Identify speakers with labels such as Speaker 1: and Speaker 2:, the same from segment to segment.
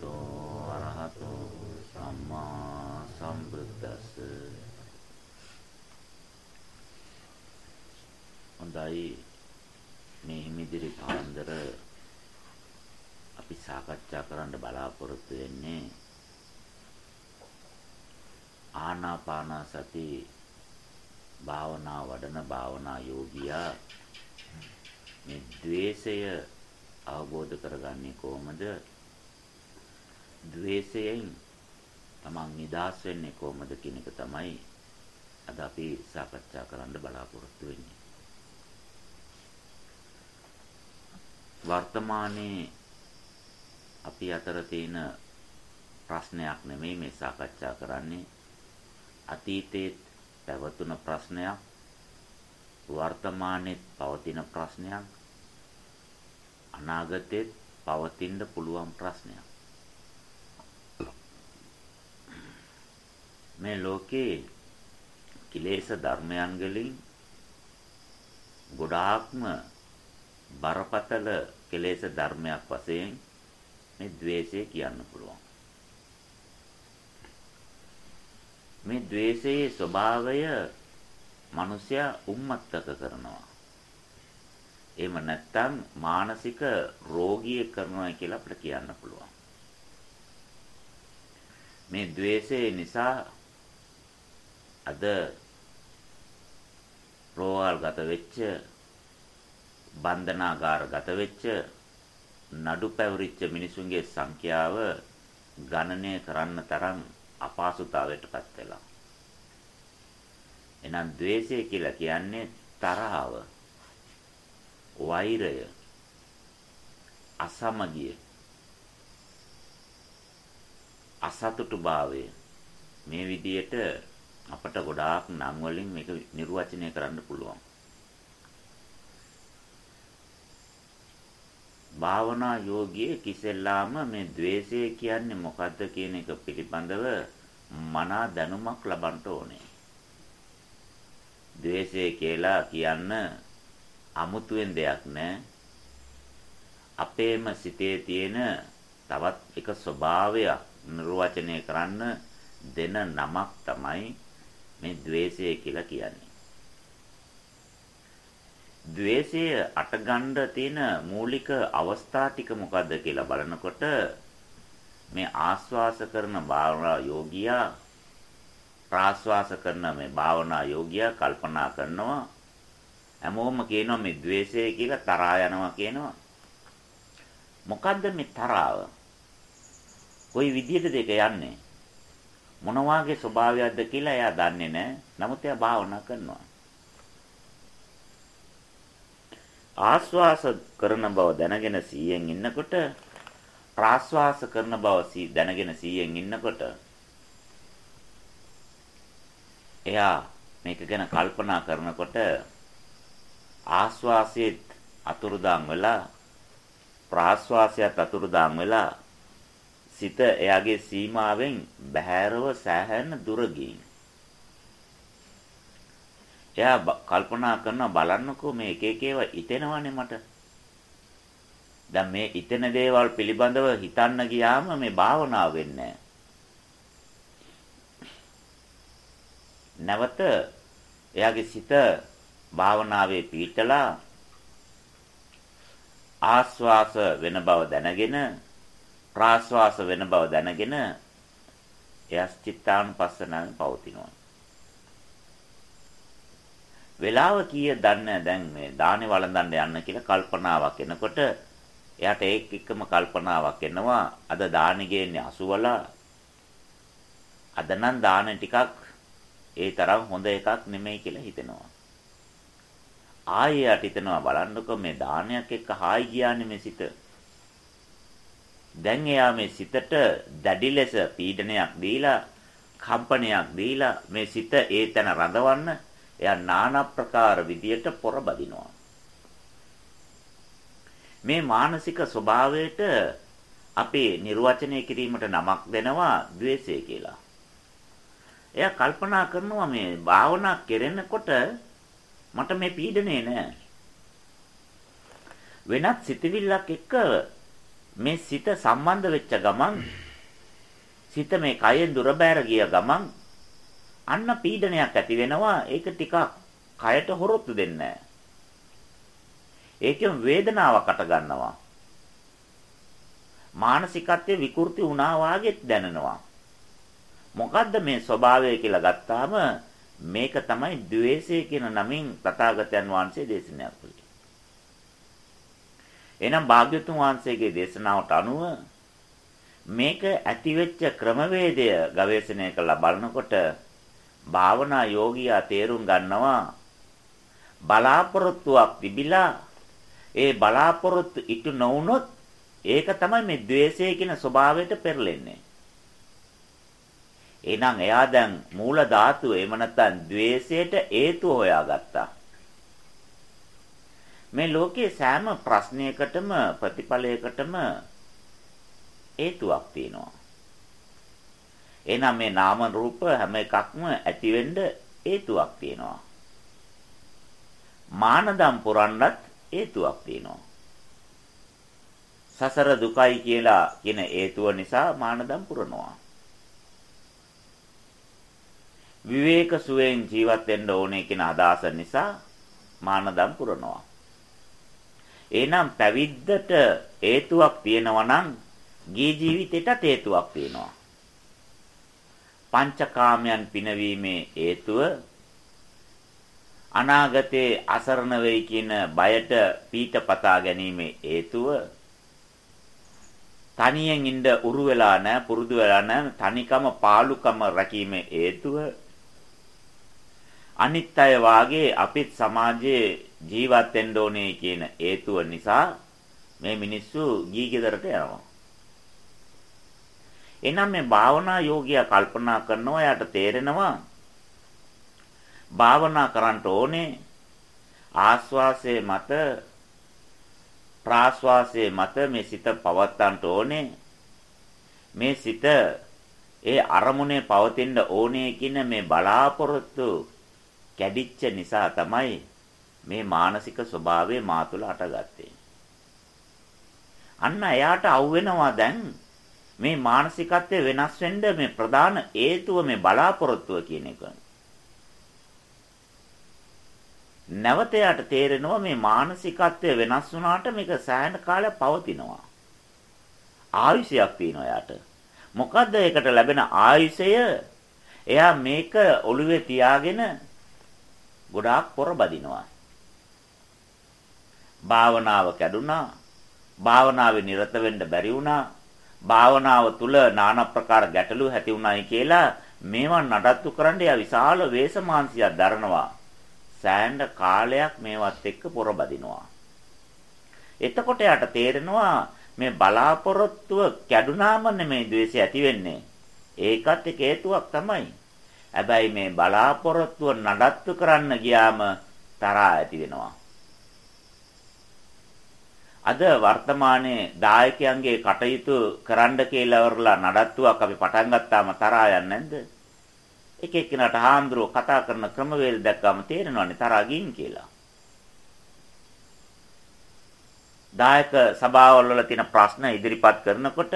Speaker 1: භගවතෝ අරහතෝ සම්මා සම්බුද්දස්ස. හොඳයි. මේ හිමිදිරි පාන්දර අපි සාකච්ඡා කරන්න බලාපොරොත්තු වෙන්නේ ආනාපාන සති භාවනා වඩන භාවනා යෝගියා. මේ द्वේෂය අවබෝධ කරගන්නේ කොහොමද? द्वේෂයෙන් තමන් නිදහස් වෙන්නේ කොහොමද කියන එක තමයි අද අපි සාකච්ඡා කරන්න බලාපොරොත්තු වෙන්නේ. වර්තමානයේ අපි අතර තියෙන ප්‍රශ්නයක් නෙමෙයි මේ සාකච්ඡා කරන්නේ අතීතයේ පැවතුන ප්‍රශ්නයක් වර්තමානයේ පවතින ප්‍රශ්නයක් අනාගතෙත් පවතින්න පුළුවන් ප්‍රශ්නයක්. මේ ලෝකේ කිලේශ ධර්මයන් වලින් ගොඩාක්ම බරපතල කෙලෙස් ධර්මයක් වශයෙන් මේ द्वේෂය කියන්න පුළුවන්. මේ द्वේෂයේ ස්වභාවය මිනිසයා උම්මත්තක කරනවා. එහෙම නැත්නම් මානසික රෝගී කරනවා කියලා අපිට කියන්න පුළුවන්. මේ द्वේෂය නිසා අද රෝහල් ගත වෙච්ච බන්ධනාගාර ගත වෙච්ච නඩු පැවරිච්ච මිනිසුන්ගේ සංඛ්‍යාව ගණනය කරන්න තරම් අපහසුතාවයටපත් වෙලා. එහෙනම් द्वේෂය කියලා කියන්නේ තරහව වෛරය අසමගිය අසතුටුභාවය මේ විදියට අපට ගොඩාක් නම් වලින් මේක නිර්වචනය කරන්න පුළුවන්. භාවනා යෝගියේ කිසෙල්ලාම මේ द्वේෂය කියන්නේ මොකද්ද කියන එක පිළිබඳව මනා දැනුමක් ලබන්න ඕනේ. द्वේෂය කියලා කියන්න අමුතුවෙන් දෙයක් නෑ. අපේම සිතේ තියෙන තවත් එක ස්වභාවයක් නිර්වචනය කරන්න දෙන නමක් තමයි මේ द्वේෂය කියලා කියන්නේ. द्वේෂය අටගන්න තියෙන මූලික අවස්ථා ටික මොකද්ද කියලා බලනකොට මේ ආස්වාස කරන භාවනා යෝගියා ප්‍රාස්වාස කරන මේ භාවනා යෝගියා කල්පනා කරනවා හැමෝම කියනවා මේ द्वේෂය කියලා තරහා යනවා කියනවා මොකද්ද මේ තරහව? කොයි විදිහටද ඒක යන්නේ? මොන වාගේ ස්වභාවයක්ද කියලා එයා දන්නේ නැහැ. නමුත් එයා භාවනා කරනවා. ආස්වාස කරන බව දැනගෙන 100න් ඉන්නකොට ප්‍රාස්වාස කරන බව දැනගෙන 100න් ඉන්නකොට එයා මේක ගැන කල්පනා කරනකොට ආස්වාසයේත් අතුරුදාන් වෙලා ප්‍රාස්වාසයත් අතුරුදාන් වෙලා සිත එයාගේ සීමාවෙන් බැහැරව සෑහෙන දුර එයා කල්පනා කරන බලන්නකෝ මේ එක එක ඒවා ඉතෙනවනේ මට. දැන් මේ ඉතෙන දේවල් පිළිබඳව හිතන්න ගියාම මේ භාවනාව වෙන්නේ නැවත එයාගේ සිත භාවනාවේ පීඨලා ආස්වාස වෙන බව දැනගෙන ප්‍රාස්වාස වෙන බව දැනගෙන එයස් චිත්තානුපස්සනාවෙන් පවතිනවා. වෙලාව කීය දන්නේ දැන් මේ දානේ වළඳන්න යන්න කියලා කල්පනාවක් එනකොට එයාට ඒක එක්කම කල්පනාවක් එනවා අද දානේ ගේන්නේ 80 අද නම් දාන ටිකක් ඒ තරම් හොඳ එකක් නෙමෙයි කියලා හිතෙනවා. ආයෙ යට හිතනවා බලන්නකො මේ දානයක් එක්ක හායි ගියානේ මේ සිත. දැන් එයා මේ සිතට දැඩි ලෙස පීඩනයක් දීලා කම්පනයක් දීලා මේ සිත ඒ තැන රඳවන්න එයා নানা ප්‍රකාර විදියට පොරබදිනවා මේ මානසික ස්වභාවයට අපේ නිර්වචනය කිරීමට නමක් දෙනවා द्वේෂය කියලා. එයා කල්පනා කරනවා මේ භාවනා කරනකොට මට මේ පීඩනේ නෑ. වෙනත් සිතවිල්ලක් එක්ක මේ සිත සම්බන්ධ වෙච්ච ගමන් සිත මේ කයෙන් දුර බෑර ගිය ගමන් අන්න පීඩනයක් ඇති වෙනවා. ඒක ටිකක් කයට හොරොත්තු දෙන්නේ. ඒකෙන් වේදනාවකට ගන්නවා. මානසිකත්වයේ විකෘති වුණා වාගෙත් දැනෙනවා. මොකද්ද මේ ස්වභාවය කියලා ගත්තාම මේක තමයි द्वේෂය කියන නමින් තථාගතයන් වහන්සේ දේශනා කළේ. එහෙනම් භාග්‍යතුන් වහන්සේගේ දේශනාවට අනුව මේක ඇතිවෙච්ච ක්‍රමවේදය ගවේෂණය කරලා බලනකොට භාවනා යෝගියා තේරුම් ගන්නවා බලාපොරොත්තුවක් තිබිලා ඒ බලාපොරොත්තු ඉටු නොවුනොත් ඒක තමයි මේ द्वේෂය කියන ස්වභාවයට පෙරලෙන්නේ. එහෙනම් එයා දැන් මූල ධාතුව එහෙම නැත්නම් द्वේෂයට හේතුව හොයාගත්තා. මේ ලෝකයේ සෑම ප්‍රශ්නයකටම ප්‍රතිඵලයකටම හේතුවක් තියෙනවා. එහෙනම් මේ නාම රූප හැම එකක්ම ඇති වෙන්න හේතුවක් තියෙනවා. මානදම් පුරන්නත් හේතුවක් තියෙනවා. සසර දුකයි කියලා කියන හේතුව නිසා මානදම් පුරනවා. විවේක සුවයෙන් ජීවත් වෙන්න ඕනේ කියන අදහස නිසා මානදම් පුරනවා. එහෙනම් පැවිද්දට හේතුවක් තියෙනවා නම් ගී ජීවිතයටත් හේතුවක් තියෙනවා. පංචකාමයන් පිනවීමේ හේතුව අනාගතේ අසරණ වෙයි කියන බයට පීත පතා ගැනීමේ හේතුව තනියෙන් ඉඳ උරු වෙලා නැහැ පුරුදු වෙලා නැහැ තනිකම පාලුකම රැකීමේ හේතුව අනිත් අය වාගේ අපිත් සමාජයේ ජීවත් වෙන්න ඕනේ කියන හේතුව නිසා මේ මිනිස්සු ගී ගෙදරට යනවා. එනම් මේ භාවනා යෝගියා කල්පනා කරනවා යාට තේරෙනවා භාවනා කරන්න ඕනේ ආස්වාසයේ මත ප්‍රාස්වාසයේ මත මේ සිත පවත්තන්න ඕනේ මේ සිත ඒ අරමුණේ පවතින්න ඕනේ කියන මේ බලාපොරොත්තු කැඩිච්ච නිසා තමයි මේ මානසික ස්වභාවය මා තුළ අටගත්තේ. අන්න එයාට අවුවෙනවා දැන් මේ මානසිකත්වය වෙනස් වෙන්න මේ ප්‍රධාන හේතුව මේ බලාපොරොත්තුව කියන එක. නැවත යාට තේරෙනවා මේ මානසිකත්වය වෙනස් වුණාට මේක සෑහෙන කාලයක් පවතිනවා. ආයුෂයක් තියෙනවා යාට. මොකද්ද ඒකට ලැබෙන ආයුෂය? එයා මේක ඔළුවේ තියාගෙන ගොඩාක් පොරබදිනවා. භාවනාව කැඩුනා. භාවනාවේ නිරත වෙන්න බැරි වුණා. භාවනාව තුල নানা ප්‍රකාර ගැටලු ඇති උනායි කියලා මේවා නඩත්තු කරන්න යා විශාල වේසමාංශයක් දරනවා. සෑහෙන කාලයක් මේවත් එක්ක පොරබදිනවා. එතකොට යාට තේරෙනවා මේ බලාපොරොත්තුව කැඩුනාම නෙමෙයි द्वේෂය ඇති වෙන්නේ. ඒකත් එක හේතුවක් තමයි. හැබැයි මේ බලාපොරොත්තුව නඩත්තු කරන්න ගියාම තරහා ඇති වෙනවා. අද වර්තමානයේ දායකයන්ගේ කටයුතු කරන්න කියලා වරලා නඩත්තුවක් අපි පටන් ගත්තාම තරහා යන්නේ නැද්ද? එක එක්කිනාට හාමුදුරුව කතා කරන ක්‍රමවේද දැක්කම තේරෙනවානේ තරහා ගින් කියලා. දායක සභාවල් වල තියෙන ප්‍රශ්න ඉදිරිපත් කරනකොට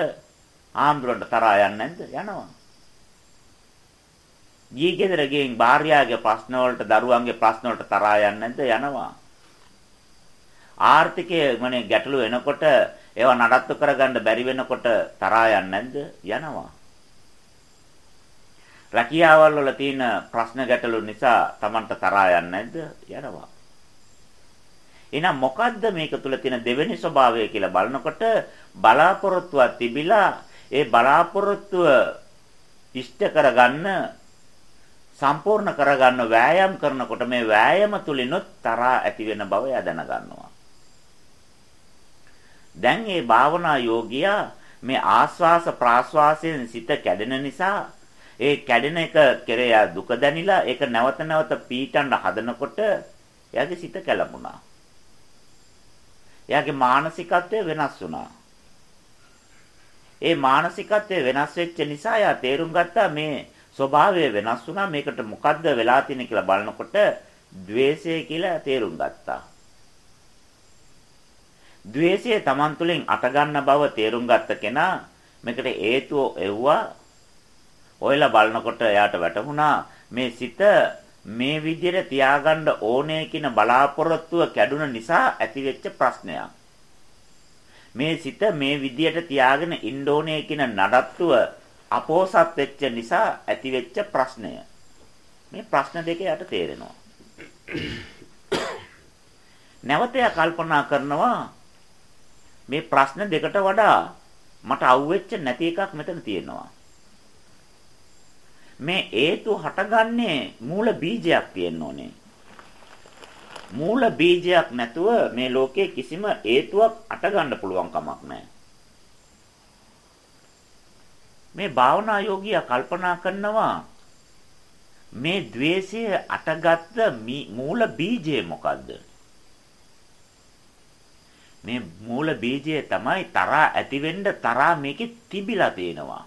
Speaker 1: හාමුදුරන්ට තරහා යන්නේ නැද්ද? යනවා. ගිහි ගෙදර ගෙන් භාර්යාගේ ප්‍රශ්න වලට දරුවන්ගේ ප්‍රශ්න වලට තරහා යන්නේ නැද්ද? යනවා. ආර්ථිකයේ මොනේ ගැටලු එනකොට ඒවා නඩත්තු කරගන්න බැරි වෙනකොට තරහා යන්නේ නැද්ද? යනවා. රැකියාවල් වල තියෙන ප්‍රශ්න ගැටලු නිසා Tamanට තරහා යන්නේ නැද්ද? යනවා. එහෙනම් මොකද්ද මේක තුල තියෙන දෙවෙනි ස්වභාවය කියලා බලනකොට බලාපොරොත්තුවක් තිබිලා ඒ බලාපොරොත්තුව ඉෂ්ට කරගන්න සම්පූර්ණ කරගන්න වෑයම් කරනකොට මේ වෑයම තුලිනුත් තරහා ඇති වෙන බව එයා දැනගන්නවා. දැන් මේ භාවනා යෝගියා මේ ආස්වාස ප්‍රාස්වාසයෙන් සිත කැඩෙන නිසා ඒ කැඩෙන එක කෙරේ දුක දැනිලා ඒක නැවත නැවත පීටන්න හදනකොට එයාගේ සිත කැළඹුණා. එයාගේ මානසිකත්වය වෙනස් වුණා. ඒ මානසිකත්වය වෙනස් වෙච්ච නිසා එයා තේරුම් ගත්තා මේ ස්වභාවය වෙනස් වුණා මේකට මොකද්ද වෙලා තියෙන්නේ කියලා බලනකොට द्वේෂය කියලා තේරුම් ගත්තා. ද්වේෂය Taman තුලින් අටගන්න බව තේරුම් ගත්ත කෙනා මේකට හේතුව එව්වා ඔයලා බලනකොට එයාට වැටහුණා මේ සිත මේ විදිහට තියාගන්න ඕනේ කියන බලාපොරොත්තුව කැඩුන නිසා ඇතිවෙච්ච ප්‍රශ්නයක්. මේ සිත මේ විදිහට තියාගෙන ඉන්න ඕනේ කියන නඩත්තුව අපෝසත් වෙච්ච නිසා ඇතිවෙච්ච ප්‍රශ්නය. මේ ප්‍රශ්න දෙක යට තේරෙනවා. නැවත කල්පනා කරනවා මේ ප්‍රශ්න දෙකට වඩා මට අහුවෙච්ච නැති එකක් මෙතන තියෙනවා. මේ හේතු හටගන්නේ මූල බීජයක් තියෙන්න ඕනේ. මූල බීජයක් නැතුව මේ ලෝකේ කිසිම හේතුවක් අටගන්න පුළුවන් කමක් නැහැ. මේ භාවනා යෝගියා කල්පනා කරනවා මේ द्वේෂය අටගත්ත මූල බීජය මොකද්ද? මේ මූල බීජය තමයි තරහා ඇතිවෙන්න තරහා මේකේ තිබිලා තියෙනවා.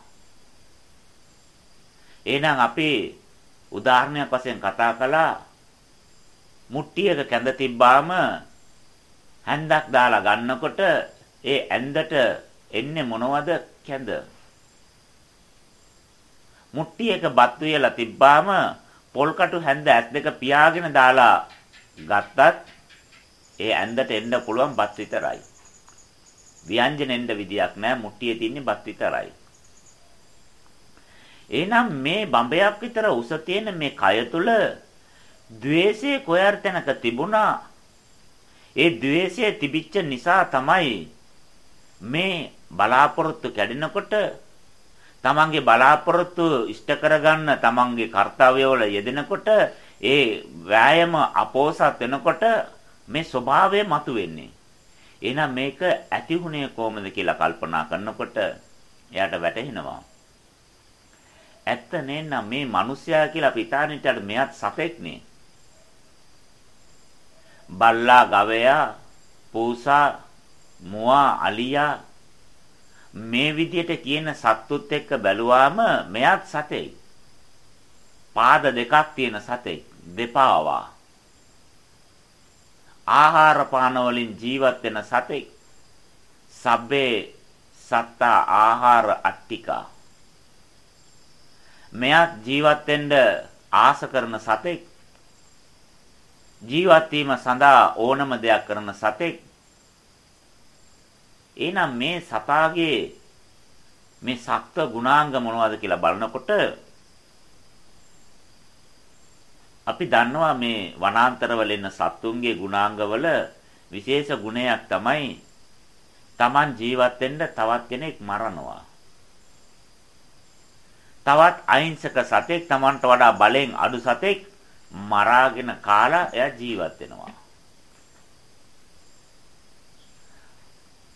Speaker 1: එහෙනම් අපි උදාහරණයක් වශයෙන් කතා කළා මුට්ටියක කැඳ තිබ්බාම හැන්දක් දාලා ගන්නකොට ඒ ඇඳට එන්නේ මොනවද කැඳ මුට්ටියක බත් වේලා තිබ්බාම පොල්කටු හැන්ද ඇස් දෙක පියාගෙන දාලා ගත්තත් ඒ ඇඳට එන්න පුළුවන් බත් විතරයි. ව්‍යංජන එන්න විදියක් නැහැ. මුට්ටියේ තියෙන බත් විතරයි. එහෙනම් මේ බඹයක් විතර උස තියෙන මේ කය තුල द्वේෂයේ කොයර් තැනක තිබුණා. ඒ द्वේෂය තිබිච්ච නිසා තමයි මේ බලාපොරොත්තු කැඩෙනකොට තමන්ගේ බලාපොරොත්තු ඉෂ්ට කරගන්න තමන්ගේ කාර්යවල යෙදෙනකොට ඒ වෑයම අපෝසත් වෙනකොට මේ ස්වභාවය මතුවෙන්නේ. එහෙනම් මේක ඇතිුණේ කොහොමද කියලා කල්පනා කරනකොට එයාට වැටහෙනවා. ඇත්ත නේනම් මේ මිනිසයා කියලා අපි හිතානිට මෙයත් සතෙක්නේ. බල්ලා ගවයා පූසා මුවා අලියා මේ විදියට කියන සත්තුත් එක්ක බැලුවාම මෙයත් සතෙක්. පාද දෙකක් තියෙන සතෙක් දෙපාවා. ආහාර පාන වලින් ජීවත් වෙන සතෙක්. සබ්බේ සත්තා ආහාර අට්ටිකා. මෙයත් ජීවත් වෙන්න ආස කරන සතෙක්. ජීවත් වීම සඳහා ඕනම දෙයක් කරන සතෙක්. එහෙනම් මේ සතාගේ මේ සත්ව ගුණාංග මොනවද කියලා බලනකොට අපි දන්නවා මේ වනාන්තරවල ඉන්න සත්තුන්ගේ ගුණාංගවල විශේෂ ගුණයක් තමයි Taman ජීවත් වෙන්න තවත් කෙනෙක් මරනවා. තවත් අහිංසක සතෙක් Tamanට වඩා බලෙන් අඩු සතෙක් මරාගෙන කාලා එයා ජීවත් වෙනවා.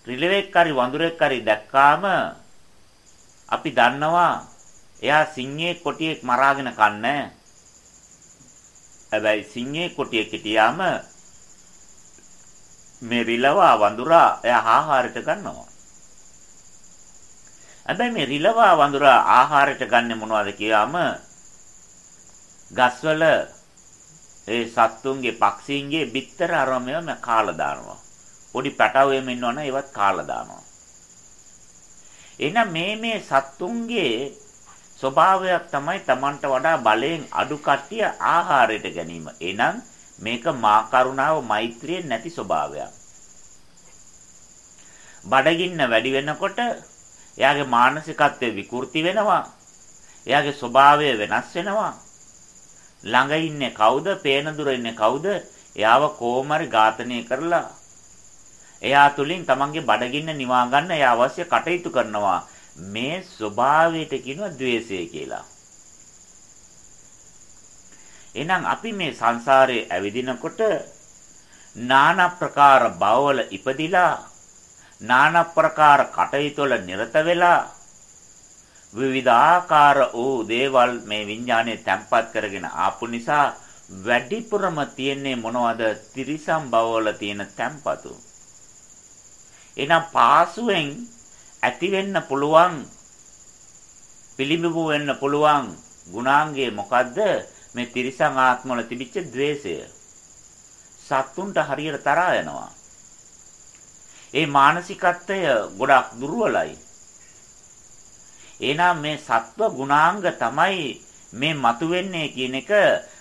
Speaker 1: රිලෙවෙක් හරි වඳුරෙක් හරි දැක්කාම අපි දන්නවා එයා සිංහේ කොටියෙක් මරාගෙන කන්නේ හැබැයි සිංහේ කොටියෙක් හිටියාම මේ රිලවා වඳුරා එයා ආහාරයට ගන්නවා හැබැයි මේ රිලවා වඳුරා ආහාරයට ගන්නෙ මොනවද කියලාම ගස්වල ඒ සත්තුන්ගේ පක්ෂීන්ගේ බිත්තර අරමෙම කාලා දානවා. පොඩි පැටවෙම ඉන්නවනේ ඒවත් කාලා දානවා. එහෙනම් මේ මේ සත්තුන්ගේ ස්වභාවයක් තමයි Tamanට වඩා බලයෙන් අඩු කට්ටිය ආහාරයට ගැනීම. එහෙනම් මේක මා කරුණාව මෛත්‍රිය නැති ස්වභාවයක්. බඩගින්න වැඩි වෙනකොට එයාගේ මානසිකත්වය විකෘති වෙනවා. එයාගේ ස්වභාවය වෙනස් වෙනවා. ළඟ ඉන්නේ කවුද? පේන දුර ඉන්නේ කවුද? එයාව කොහොමරි ඝාතනය කරලා එයා තුලින් තමන්ගේ බඩගින්න නිවා ගන්න එයා අවශ්‍ය කටයුතු කරනවා. මේ ස්වභාවයට කියනවා द्वේෂය කියලා. එහෙනම් අපි මේ සංසාරයේ ඇවිදිනකොට নানা ප්‍රකාර භවවල ඉපදිලා নানা ප්‍රකාර කටයුතුවල නිරත වෙලා විවිධාකාර වූ දේවල් මේ විඥානයේ තැම්පත් කරගෙන ආපු නිසා වැඩිපුරම තියෙන්නේ මොනවද? තිරිසම් භවවල තියෙන තැම්පතු. එහෙනම් පාසුවෙන් ඇති වෙන්න පුළුවන් පිළිඹු වෙන්න පුළුවන් ගුණාංගය මොකද්ද? මේ ත්‍රිසං ආත්මවල තිබිච්ච द्वේෂය. සත්තුන්ට හරියට තරහා යනවා. ඒ මානසිකත්වය ගොඩක් දුර්වලයි. එහෙනම් මේ සත්ව ගුණාංග තමයි මේ මතුවෙන්නේ කියන එක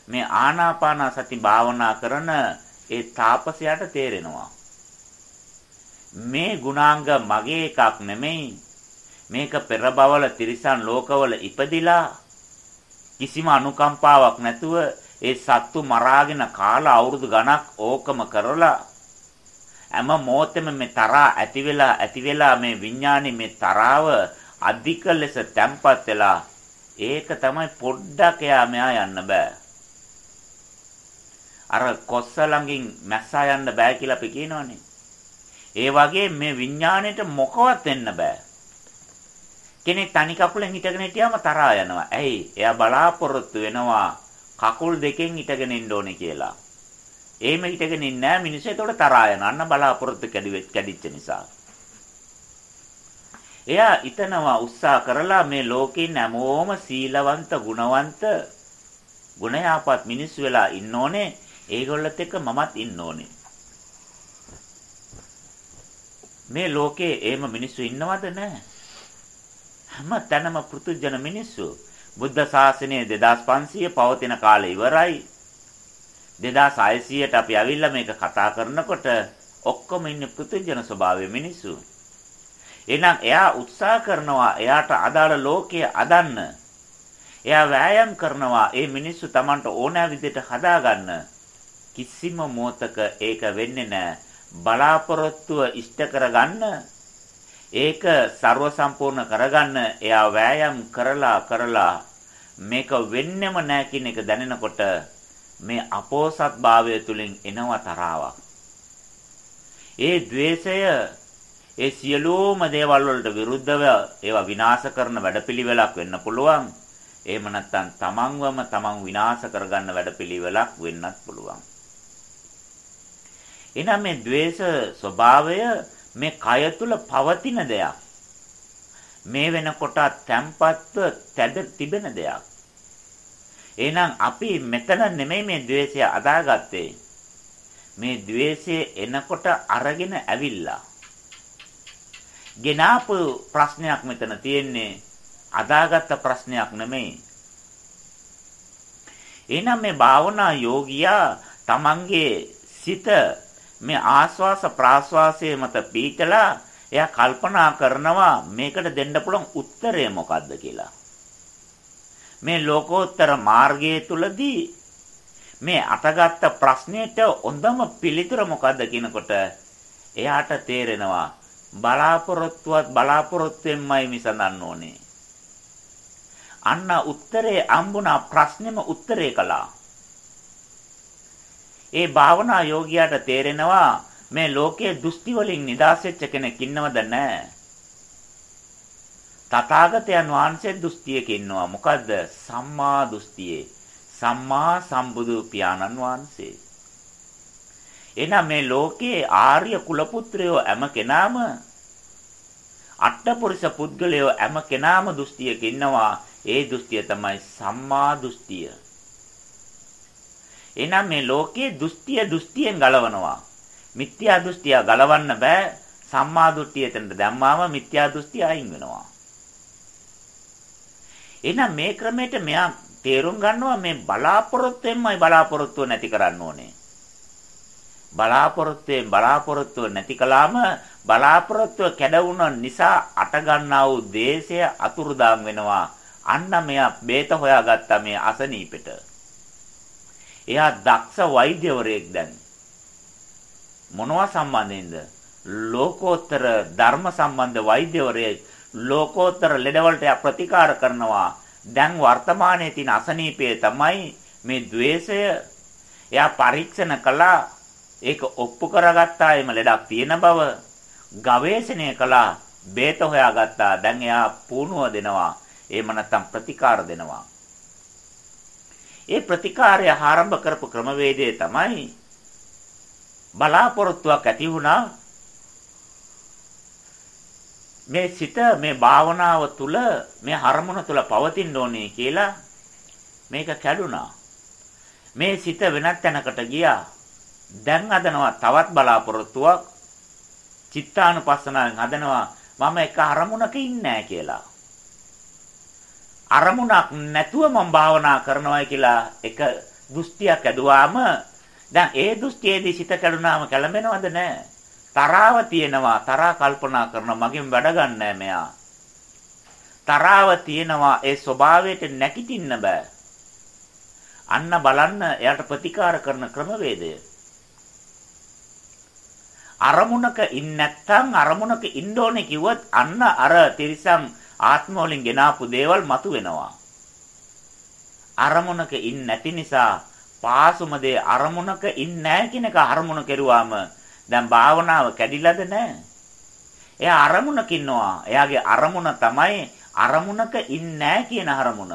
Speaker 1: මේ ආනාපාන සති භාවනා කරන ඒ තාපසයාට තේරෙනවා. මේ ගුණාංග මගේ එකක් නෙමෙයි. මේක පෙර බවල තිරිසන් ලෝකවල ඉපදිලා කිසිම අනුකම්පාවක් නැතුව ඒ සත්තු මරාගෙන කාලා අවුරුදු ගණක් ඕකම කරලා හැම මොහොතෙම මේ තරහා ඇති වෙලා ඇති වෙලා මේ විඥානේ මේ තරාව අධික ලෙස තැම්පත් වෙලා ඒක තමයි පොඩ්ඩක් එයා මෙහා යන්න බෑ. අර කොස්ස ළඟින් මැස්සා යන්න බෑ කියලා අපි කියනවනේ. ඒ වගේ මේ විඥාණයට මොකවත් වෙන්න බෑ. කෙනෙක් තනි කකුලෙන් හිටගෙන හිටියාම තරහා යනවා. ඇයි? එයා බලාපොරොත්තු වෙනවා කකුල් දෙකෙන් හිටගෙන ඉන්න ඕනේ කියලා. එහෙම හිටගෙන ඉන්නේ නැහැ මිනිස්සු ඒතකොට තරහා යනවා. අන්න බලාපොරොත්තු කැඩිච්ච නිසා. එයා ිතනවා උත්සාහ කරලා මේ ලෝකේ හැමෝම සීලවන්ත ගුණවන්ත ගුණයාපත් මිනිස්සු වෙලා ඉන්න ඕනේ. ඒගොල්ලත් එක්ක මමත් ඉන්න ඕනේ. මේ ලෝකේ එහෙම මිනිස්සු ඉන්නවද නැහැ? හැම තැනම පෘතුජන මිනිස්සු. බුද්ධ ශාසනය 2500 පවතින කාලේ ඉවරයි. 2600ට අපි අවිල්ලා මේක කතා කරනකොට ඔක්කොම ඉන්නේ පෘතුජන ස්වභාවයේ මිනිස්සු. එහෙනම් එයා උත්සාහ කරනවා එයාට අදාළ ලෝකයේ අදන්න. එයා වෑයම් කරනවා ඒ මිනිස්සු Tamanට ඕනෑ විදිහට හදාගන්න. කිසිම මොහතක ඒක වෙන්නේ නැහැ. බලාපොරොත්තුව ඉෂ්ට කරගන්න ඒක ਸਰව සම්පූර්ණ කරගන්න එයා වෑයම් කරලා කරලා මේක වෙන්නෙම නෑ කියන එක දැනෙනකොට මේ අපෝසත් භාවය තුලින් එනව තරාවක්. ඒ द्वේෂය ඒ සියලුම දේවල් වලට විරුද්ධව ඒවා විනාශ කරන වැඩපිළිවෙලක් වෙන්න පුළුවන්. එහෙම නැත්නම් තමන්වම තමන් විනාශ කරගන්න වැඩපිළිවෙලක් වෙන්නත් පුළුවන්. එහෙනම් මේ द्वේෂ ස්වභාවය මේ කය තුල පවතින දෙයක්. මේ වෙනකොට තැම්පත්ව තැද තිබෙන දෙයක්. එහෙනම් අපි මෙතන නෙමෙයි මේ द्वේෂය අදාගත්තේ. මේ द्वේෂය එනකොට අරගෙන ඇවිල්ලා. ගෙනාපු ප්‍රශ්නයක් මෙතන තියෙන්නේ අදාගත් ප්‍රශ්නයක් නෙමෙයි. එහෙනම් මේ භාවනා යෝගියා තමන්ගේ සිත මේ ආස්වාස ප්‍රාස්වාසයේ මත පීඨලා එයා කල්පනා කරනවා මේකට දෙන්න පුළුවන් උත්තරය මොකද්ද කියලා. මේ ලෝකෝත්තර මාර්ගයේ තුලදී මේ අතගත්ත ප්‍රශ්නෙට හොඳම පිළිතුර මොකද්ද කියනකොට එයාට තේරෙනවා බලාපොරොත්තුවත් බලාපොරොත්තුෙන්මයි විසඳන්න ඕනේ. අන්න උත්තරේ අම්බුණා ප්‍රශ්නෙම උත්තරේ කළා. ඒ භාවනා යෝගියාට තේරෙනවා මේ ලෝකයේ දෘෂ්ටි වලින් නිදහස් වෙච්ච කෙනෙක් ඉන්නවද නැහැ. තථාගතයන් වහන්සේ දෘෂ්ටියක ඉන්නවා. මොකද්ද? සම්මා දෘෂ්ටියේ. සම්මා සම්බුදු පියාණන් වහන්සේ. එහෙනම් මේ ලෝකයේ ආර්ය කුල පුත්‍රයෝ හැම කෙනාම අට්ඨපුරුෂ පුද්ගලයෝ හැම කෙනාම දෘෂ්ටියක ඉන්නවා. ඒ දෘෂ්ටිය තමයි සම්මා දෘෂ්ටිය. එහෙනම් මේ ලෝකයේ දෘෂ්ටිය දෘෂ්ටියෙන් ගලවනවා. මිත්‍යා දෘෂ්ටිය ගලවන්න බෑ. සම්මා දෘෂ්ටියට දැම්මාම මිත්‍යා දෘෂ්ටිය අයින් වෙනවා. එහෙනම් මේ ක්‍රමයට මෙයා තේරුම් ගන්නවා මේ බලාපොරොත්තුෙන්මයි බලාපොරොත්තුව නැති කරන්න ඕනේ. බලාපොරොත්තුෙන් බලාපොරොත්තුව නැති කළාම බලාපොරොත්තුව කැඩවුන නිසා අට ගන්නා වූ දේශය අතුරුදාම් වෙනවා. අන්න මෙයා බේත හොයාගත්තා මේ අසනීපෙට. එයා දක්ෂ වෛද්‍යවරයෙක් දැන්. මොනවා සම්බන්ධයෙන්ද? ලෝකෝත්තර ධර්ම සම්බන්ධ වෛද්‍යවරයෙක් ලෝකෝත්තර ලෙඩවලට ප්‍රතිකාර කරනවා. දැන් වර්තමානයේ තියෙන අසනීපය තමයි මේ द्वේෂය. එයා පරීක්ෂණ කළා. ඒක ඔප්පු කරගත්තා එම ලෙඩක් තියෙන බව. ගවේෂණය කළා. බේත හොයාගත්තා. දැන් එයා පුණුව දෙනවා. එහෙම නැත්නම් ප්‍රතිකාර දෙනවා. ඒ ප්‍රතිකාරය ආරම්භ කරපු ක්‍රමවේදය තමයි බලාපොරොත්තුවක් ඇති වුණා. මේ සිත මේ භාවනාව තුළ මේ හරමුණ තුළ පවතින්න ඕනේ කියලා මේක කැඩුනා. මේ සිත වෙනත් තැනකට ගියා. දැන් අදනවා තවත් බලාපොරොත්තුවක්. චිත්තානුපස්සනාවෙන් හදනවා මම එක අරමුණක ඉන්නේ කියලා. අරමුණක් නැතුව මම භාවනා කරනවා කියලා එක දෘෂ්ටියක් ඇදුවාම දැන් ඒ දෘෂ්ටියේදී සිත කැඩුනාම කැළඹෙනවද නැහැ. තරාව තියෙනවා තරහා කල්පනා කරනවා මගෙන් වැඩ ගන්නෑ මෙයා. තරාව තියෙනවා ඒ ස්වභාවයට නැකිටින්න බෑ. අන්න බලන්න එයාට ප්‍රතිකාර කරන ක්‍රමවේදය. අරමුණක ඉන්න නැත්නම් අරමුණක ඉන්න ඕනේ කිව්වොත් අන්න අර තිරිසන් ආත්ම වලින් ගෙනාපු දේවල් මතුවෙනවා. අරමුණක ඉන්න නැති නිසා පාසුම දේ අරමුණක ඉන්නේ නැහැ කියන එක අරමුණ කෙරුවාම දැන් භාවනාව කැඩිලාද නැහැ. එයා අරමුණක ඉන්නවා. එයාගේ අරමුණ තමයි අරමුණක ඉන්නේ නැහැ කියන අරමුණ.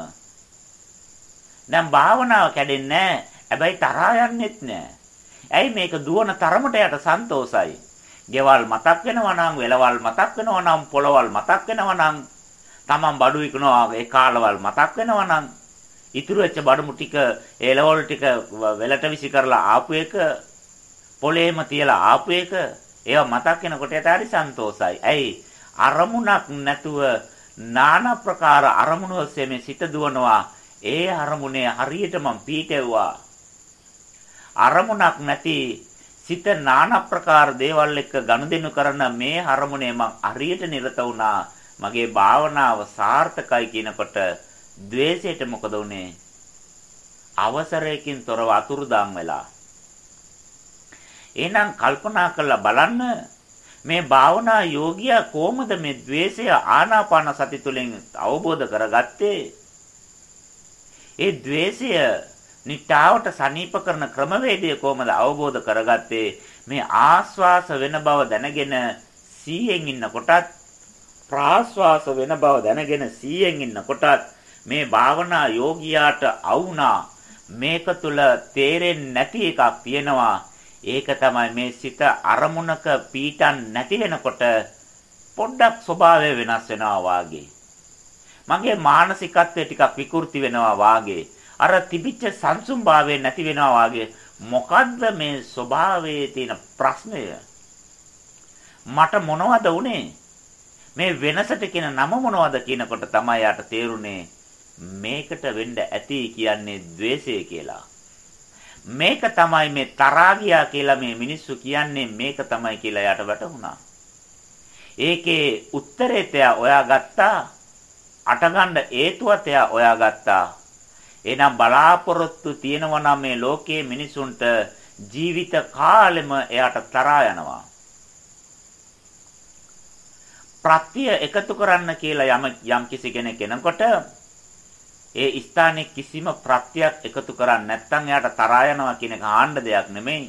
Speaker 1: දැන් භාවනාව කැඩෙන්නේ නැහැ. හැබැයි තරහා යන්නෙත් නැහැ. ඇයි මේක දුවන තරමට යට සන්තෝසයි. ගෙවල් මතක් වෙනවා නම්, වෙලවල් මතක් වෙනවා නම්, පොළවල් මතක් වෙනවා නම්, Taman බඩු විකනවා ඒ කාලවල් මතක් වෙනවා නම්, ඉතුරු වෙච්ච බඩු ටික, එලවල් ටික වෙලට විසි කරලා ආපු එක, පොළේම තියලා ආපු එක, ඒවා මතක් වෙනකොට යට හරි සන්තෝසයි. ඇයි? අරමුණක් නැතුව নানা ප්‍රකාර අරමුණු ඔස්සේ මේ සිත දුවනවා. ඒ අරමුණේ හරියට මම පීටෙව්වා. අරමුණක් නැති සිත নানা ප්‍රකාර දේවල් එක්ක ගනුදෙනු කරන මේ අරමුණේ මං හරියට නිරත වුණා. මගේ භාවනාව සාර්ථකයි කියනකොට द्वේෂයට මොකද උනේ? අවසරයකින් තොරව අතුරුදාම් වෙලා. එහෙනම් කල්පනා කරලා බලන්න මේ භාවනා යෝගියා කොහොමද මේ द्वේෂය ආනාපාන සති තුලින් අවබෝධ කරගත්තේ? ඒ द्वේෂය නිට්ටාවට සනീപ කරන ක්‍රමවේදය කොහොමද අවබෝධ කරගත්තේ මේ ආස්වාස වෙන බව දැනගෙන සීයෙන් ඉන්න කොටත් ප්‍රාස්වාස වෙන බව දැනගෙන 100න් ඉන්නකොටත් මේ භාවනා යෝගියාට අවුනා මේක තුල තේරෙන්නේ නැති එකක් තියෙනවා. ඒක තමයි මේ සිත අරමුණක පීඩන් නැති වෙනකොට පොඩ්ඩක් ස්වභාවය වෙනස් වෙනවා වාගේ. මගේ මානසිකත්වය ටිකක් විකෘති වෙනවා වාගේ. අර තිබිච්ච සංසුම්භාවය නැති වෙනවා වාගේ. මොකද්ද මේ ස්වභාවයේ තියෙන ප්‍රශ්නය? මට මොනවද උනේ? මේ වෙනසට කියන නම මොනවද කියනකොට තමයි යාට තේරුනේ මේකට වෙන්න ඇති කියන්නේ द्वේෂය කියලා. මේක තමයි මේ තරහා කියලා මේ මිනිස්සු කියන්නේ මේක තමයි කියලා යාට වැටහුණා. ඒකේ උත්තරේත් එයා ඔයා ගත්තා අටගන්න හේතුවත් එයා ඔයා ගත්තා එහෙනම් බලාපොරොත්තු තියෙනවා නම් මේ ලෝකයේ මිනිසුන්ට ජීවිත කාලෙම එයාට තරහා යනවා. ප්‍රත්‍ය එකතු කරන්න කියලා යම් යම් කිසි කෙනෙක් එනකොට ඒ ස්ථානයේ කිසිම ප්‍රත්‍යක් එකතු කරන්නේ නැත්නම් එයාට තරහා යනවා කියන එක ආණ්ඩ දෙයක් නෙමෙයි.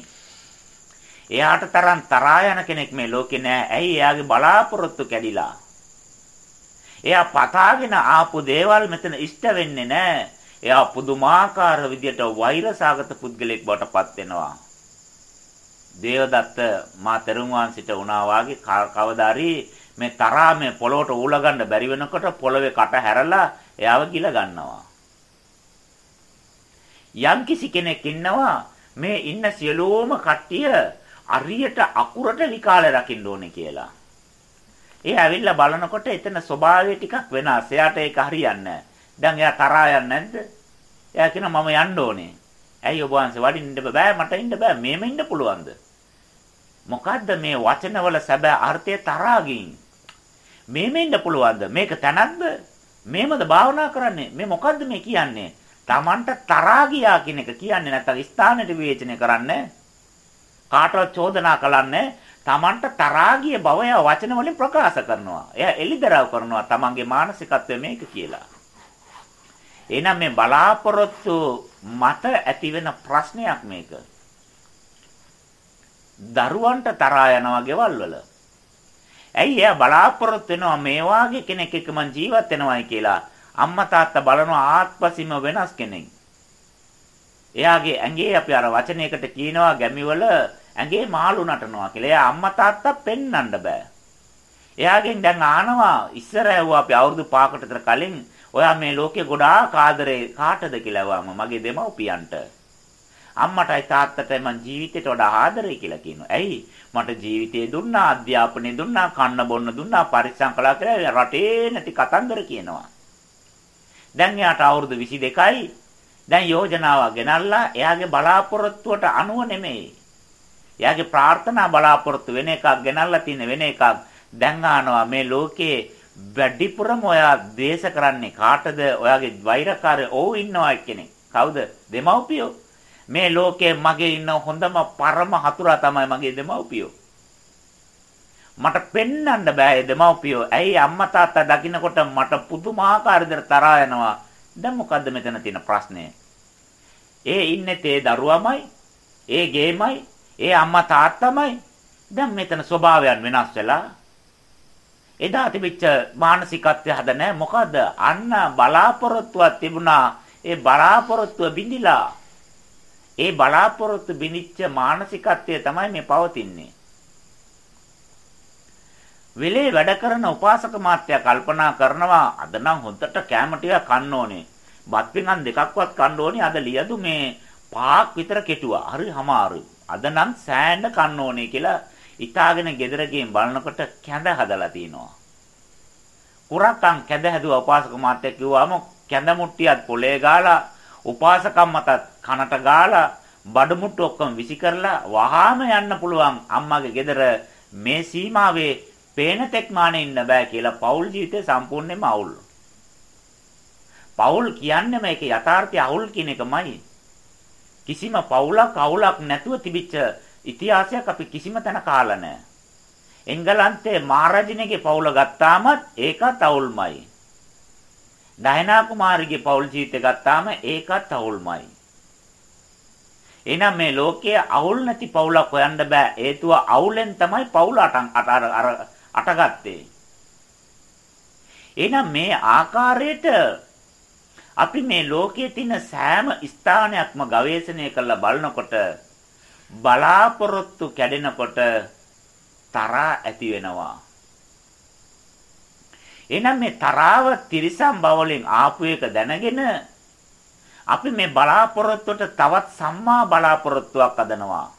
Speaker 1: එයාට තරම් තරහා යන කෙනෙක් මේ ලෝකේ නෑ. ඇයි එයාගේ බලාපොරොත්තු කැඩිලා. එයා පතාගෙන ආපු දේවල් මෙතන ඉෂ්ට වෙන්නේ නෑ. එයා පුදුමාකාර විදියට වෛරසාගත පුද්ගලයෙක් බවට පත් වෙනවා. දේවදත්ත මා තෙරුන් වහන්සේට වුණා වාගේ කවදාරි මේ තරහා මේ පොළොවට ඌලා ගන්න බැරි වෙනකොට පොළවේ කට හැරලා එයාව ගිල ගන්නවා. යම් කිසි කෙනෙක් ඉන්නවා මේ ඉන්න සියලුම කට්ටිය අරියට අකුරට විකාලේ රකින්න ඕනේ කියලා. ඒ ඇවිල්ලා බලනකොට එතන ස්වභාවය ටිකක් වෙනස්. එයාට ඒක හරියන්නේ නැහැ. දැන් එයා තරහා යන්නේ නැද්ද? එයා කියනවා මම යන්න ඕනේ. ඇයි ඔබ වහන්සේ වඩින්න බෑ මට ඉන්න බෑ මේම ඉන්න පුළුවන්ද? මොකද්ද මේ වචනවල සැබෑ අර්ථය තරහාගින්? මේම ඉන්න පුළුවන්ද? මේක තැනක්ද? මේමද භාවනා කරන්නේ? මේ මොකද්ද මේ කියන්නේ? Tamanට තරහා ගියා කියන එක කියන්නේ නැත්නම් ස්ථානෙට විවේචනය කරන්නේ කාටවත් චෝදනා කරන්නේ Tamanට තරහා ගිය බව වචන වලින් ප්‍රකාශ කරනවා. එයා එලිදරව් කරනවා Tamanගේ මානසිකත්වය මේක කියලා. එහෙනම් මේ බලාපොරොත්තු මත ඇතිවෙන ප්‍රශ්නයක් මේක. දරුවන්ට තරහා යනවා ගෙවල් වල. ඇයි එයා බලාපොරොත්තු වෙනවා මේ වාගේ කෙනෙක් එක්ක මං ජීවත් වෙනවයි කියලා. අම්මා තාත්තා බලනවා ආත්පසීම වෙනස් කෙනෙක්. එයාගේ ඇඟේ අපි අර වචනයකට කියනවා ගැමිවල ඇඟේ මාළු නටනවා කියලා. එයා අම්මා තාත්තා පෙන්වන්න බෑ. එයාගෙන් දැන් ආනවා ඉස්සර ඇහුවා අපි අවුරුදු 5කට විතර කලින් ඔයා මේ ලෝකේ ගොඩාක් ආදරේ කාටද කියලා ඇහුවාම මගේ දෙමව්පියන්ට. අම්මටයි තාත්තටයි මං ජීවිතේට වඩා ආදරේ කියලා කියනවා. ඇයි? මට ජීවිතේ දුන්නා, අධ්‍යාපනය දුන්නා, කන්න බොන්න දුන්නා, පරිස්සම් කළා කියලා රටේ නැති කතන්දර කියනවා. දැන් එයාට අවුරුදු 22යි. දැන් යෝජනාව ගෙනල්ලා එයාගේ බලාපොරොත්තුවට අනුව නෙමෙයි. එයාගේ ප්‍රාර්ථනා බලාපොරොත්තු වෙන එකක් ගෙනල්ලා තියෙන වෙන එකක්. දැන් අහනවා මේ ලෝකේ වැඩිපුරම ඔයා ද්වේෂ කරන්නේ කාටද? ඔයාගේ වෛරකාරය ඕ ඉන්නවා කෙනෙක්. කවුද? දෙමව්පියෝ. මේ ලෝකේ මගේ ඉන්න හොඳම පරම හතුරා තමයි මගේ දෙමව්පියෝ. මට පෙන්වන්න බෑ දෙමව්පියෝ. ඇයි අම්මා තාත්තා දකින්නකොට මට පුදුමාකාර විදිහට තරහා යනවා. දැන් මොකද්ද මෙතන තියෙන ප්‍රශ්නය? ඒ ඉන්නේ තේ දරුවමයි, ඒ ගේමයි, ඒ අම්මා තාත්තමයි. දැන් මෙතන ස්වභාවයන් වෙනස් වෙලා එදා තිබිච්ච මානසිකත්වය හද නැහැ. මොකද අන්න බලාපොරොත්තුවක් තිබුණා. ඒ බලාපොරොත්තුව බිඳිලා. ඒ බලාපොරොත්තු බිඳිච්ච මානසිකත්වය තමයි මේ පවතින්නේ. වෙලේ වැඩ කරන උපාසක මාත්‍යා කල්පනා කරනවා අද නම් හොඳට කැම ටික කන්න ඕනේ. බත් පිඟන් දෙකක්වත් කන්න ඕනේ. අද ලියදු මේ පාක් විතර කෙටුවා. හරි හමාරු. අද නම් සෑහෙන කන්න ඕනේ කියලා ඉතාලගෙන ගෙදර ගිහින් බලනකොට කැඳ හදලා තිනවා. කුරක්කන් කැඳ හැදුවා උපාසක මාත්‍යා කිව්වම කැඳ මුට්ටියත් පොලේ ගාලා උපාසකම් මතත් කනට ගාලා බඩ මුට්ටු ඔක්කොම විසි කරලා වහාම යන්න පුළුවන් අම්මාගේ ගෙදර මේ සීමාවේ පේන තෙක් මානේ ඉන්න බෑ කියලා පෞල් ජීවිතේ සම්පූර්ණයෙන්ම අවුල්. පෞල් කියන්නේ මේක යථාර්ථය අවුල් කියන එකමයි. කිසිම පෞලක් අවුලක් නැතුව තිබිච්ච ඉතිහාසයක් අපි කිසිම තැන කාලා නැහැ. එංගලන්තයේ මහරජිනගේ පවුල ගත්තාමත් ඒකත් අවුල්මයි. ඩයනා කුමාරිගේ පවුල් ජීවිතය ගත්තාම ඒකත් අවුල්මයි. එහෙනම් මේ ලෝකයේ අවුල් නැති පවුලක් හොයන්න බෑ. හේතුව අවුලෙන් තමයි පවුල අට අටගත්තේ. එහෙනම් මේ ආකාරයට අපි මේ ලෝකයේ තියෙන සෑම ස්ථානයක්ම ගවේෂණය කරලා බලනකොට බලාපොරොත්තු කැඩෙනකොට තරහා ඇති වෙනවා. එහෙනම් මේ තරාව තිරිසන් බවලින් ආපු එක දැනගෙන අපි මේ බලාපොරොත්තුවට තවත් සම්මා බලාපොරොත්තුවක් අදනවා.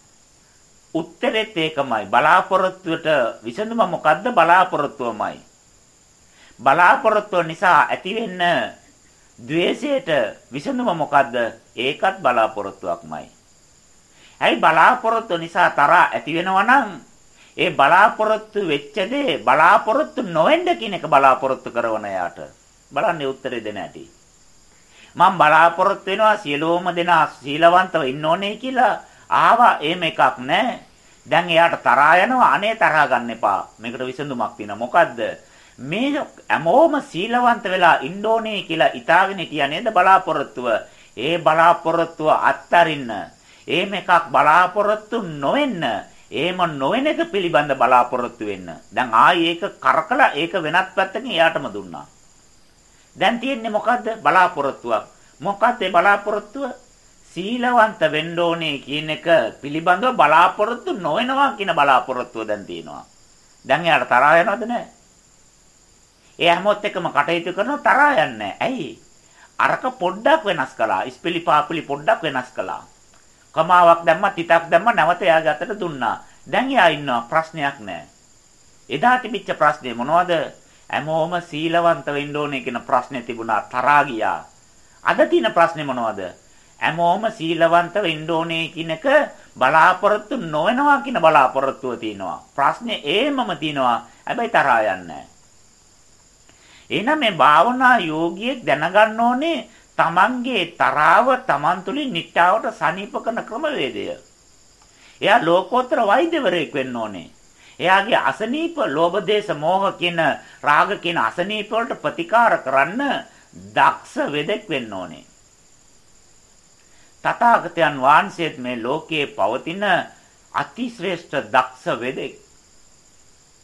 Speaker 1: උත්තරෙත් ඒකමයි. බලාපොරොත්තුවට විසඳුම මොකද්ද? බලාපොරොත්තුවමයි. බලාපොරොත්තුව නිසා ඇතිවෙන්න ද්වේෂයට විසඳුම මොකද්ද? ඒකත් බලාපොරොත්තුවක්මයි. ඇයි බලාපොරොත්තු නිසා තරහා ඇති වෙනවා නම් ඒ බලාපොරොත්තු වෙච්ච දේ බලාපොරොත්තු නොවෙන්න කියන එක බලාපොරොත්තු කරන යාට. බලන්න උත්තරේ දෙන්න ඇති මම බලාපොරොත්තු වෙනවා සියලෝම දෙනා සීලවන්තව ඉන්න ඕනේ කියලා. ආවා එහෙම එකක් නැහැ. දැන් එයාට තරහා යනවා අනේ තරහා ගන්න එපා. මේකට විසඳුමක් තියෙනවා. මොකද්ද? මේ හැමෝම සීලවන්ත වෙලා ඉන්න ඕනේ කියලා ඉතාලගෙන හිටියා නේද බලාපොරොත්තුව? ඒ බලාපොරොත්තුව අත්තරින්න. එහෙම එකක් බලාපොරොත්තු නොවෙන්න. එහෙම නොවන එක පිළිබඳ බලාපොරොත්තු වෙන්න. දැන් ආයි ඒක කරකලා ඒක වෙනත් පැත්තකින් එයාටම දුන්නා. දැන් තියෙන්නේ මොකද්ද? බලාපොරොත්තුවක්. මොකක්ද ඒ බලාපොරොත්තුව? සීලවන්ත වෙන්න ඕනේ කියන එක පිළිබඳව බලාපොරොත්තු නොවෙනවා කියන බලාපොරොත්තුව දැන් තියෙනවා. දැන් එයාට තරහා යනවද නැහැ? ඒ හැමොත් එකම කටයුතු කරන තරහා යන්නේ ඇයි? අරක පොඩ්ඩක් වෙනස් කළා. ඉස්පිලි පාපිලි පොඩ්ඩක් වෙනස් කළා. කමාවක් දැම්මා තිතක් දැම්මා නැවත එයාගේ අතට දුන්නා. දැන් එයා ඉන්නවා ප්‍රශ්නයක් නැහැ. එදා තිබිච්ච ප්‍රශ්නේ මොනවද? හැමෝම සීලවන්ත වෙන්න ඕනේ කියන ප්‍රශ්නේ තිබුණා තරහා ගියා. අද තියෙන ප්‍රශ්නේ මොනවද? හැමෝම සීලවන්ත වෙන්න ඕනේ කියන එක බලාපොරොත්තු නොවෙනවා කියන බලාපොරොත්තුව තියෙනවා. ප්‍රශ්නේ ඒමම තියෙනවා. හැබැයි තරහා යන්නේ එහෙනම් මේ භාවනා යෝගියෙක් දැනගන්න ඕනේ තමන්ගේ තරාව තමන් තුළින් නිට්ටාවට සනීප කරන ක්‍රමවේදය. එයා ලෝකෝත්තර වෛද්‍යවරයෙක් වෙන්න ඕනේ. එයාගේ අසනීප, ලෝභ, දේශ, මෝහ කියන රාග කියන අසනීප වලට ප්‍රතිකාර කරන්න දක්ෂ වෙදෙක් වෙන්න ඕනේ. තථාගතයන් වහන්සේත් මේ ලෝකයේ පවතින අතිශ්‍රේෂ්ඨ දක්ෂ වෙදෙක්.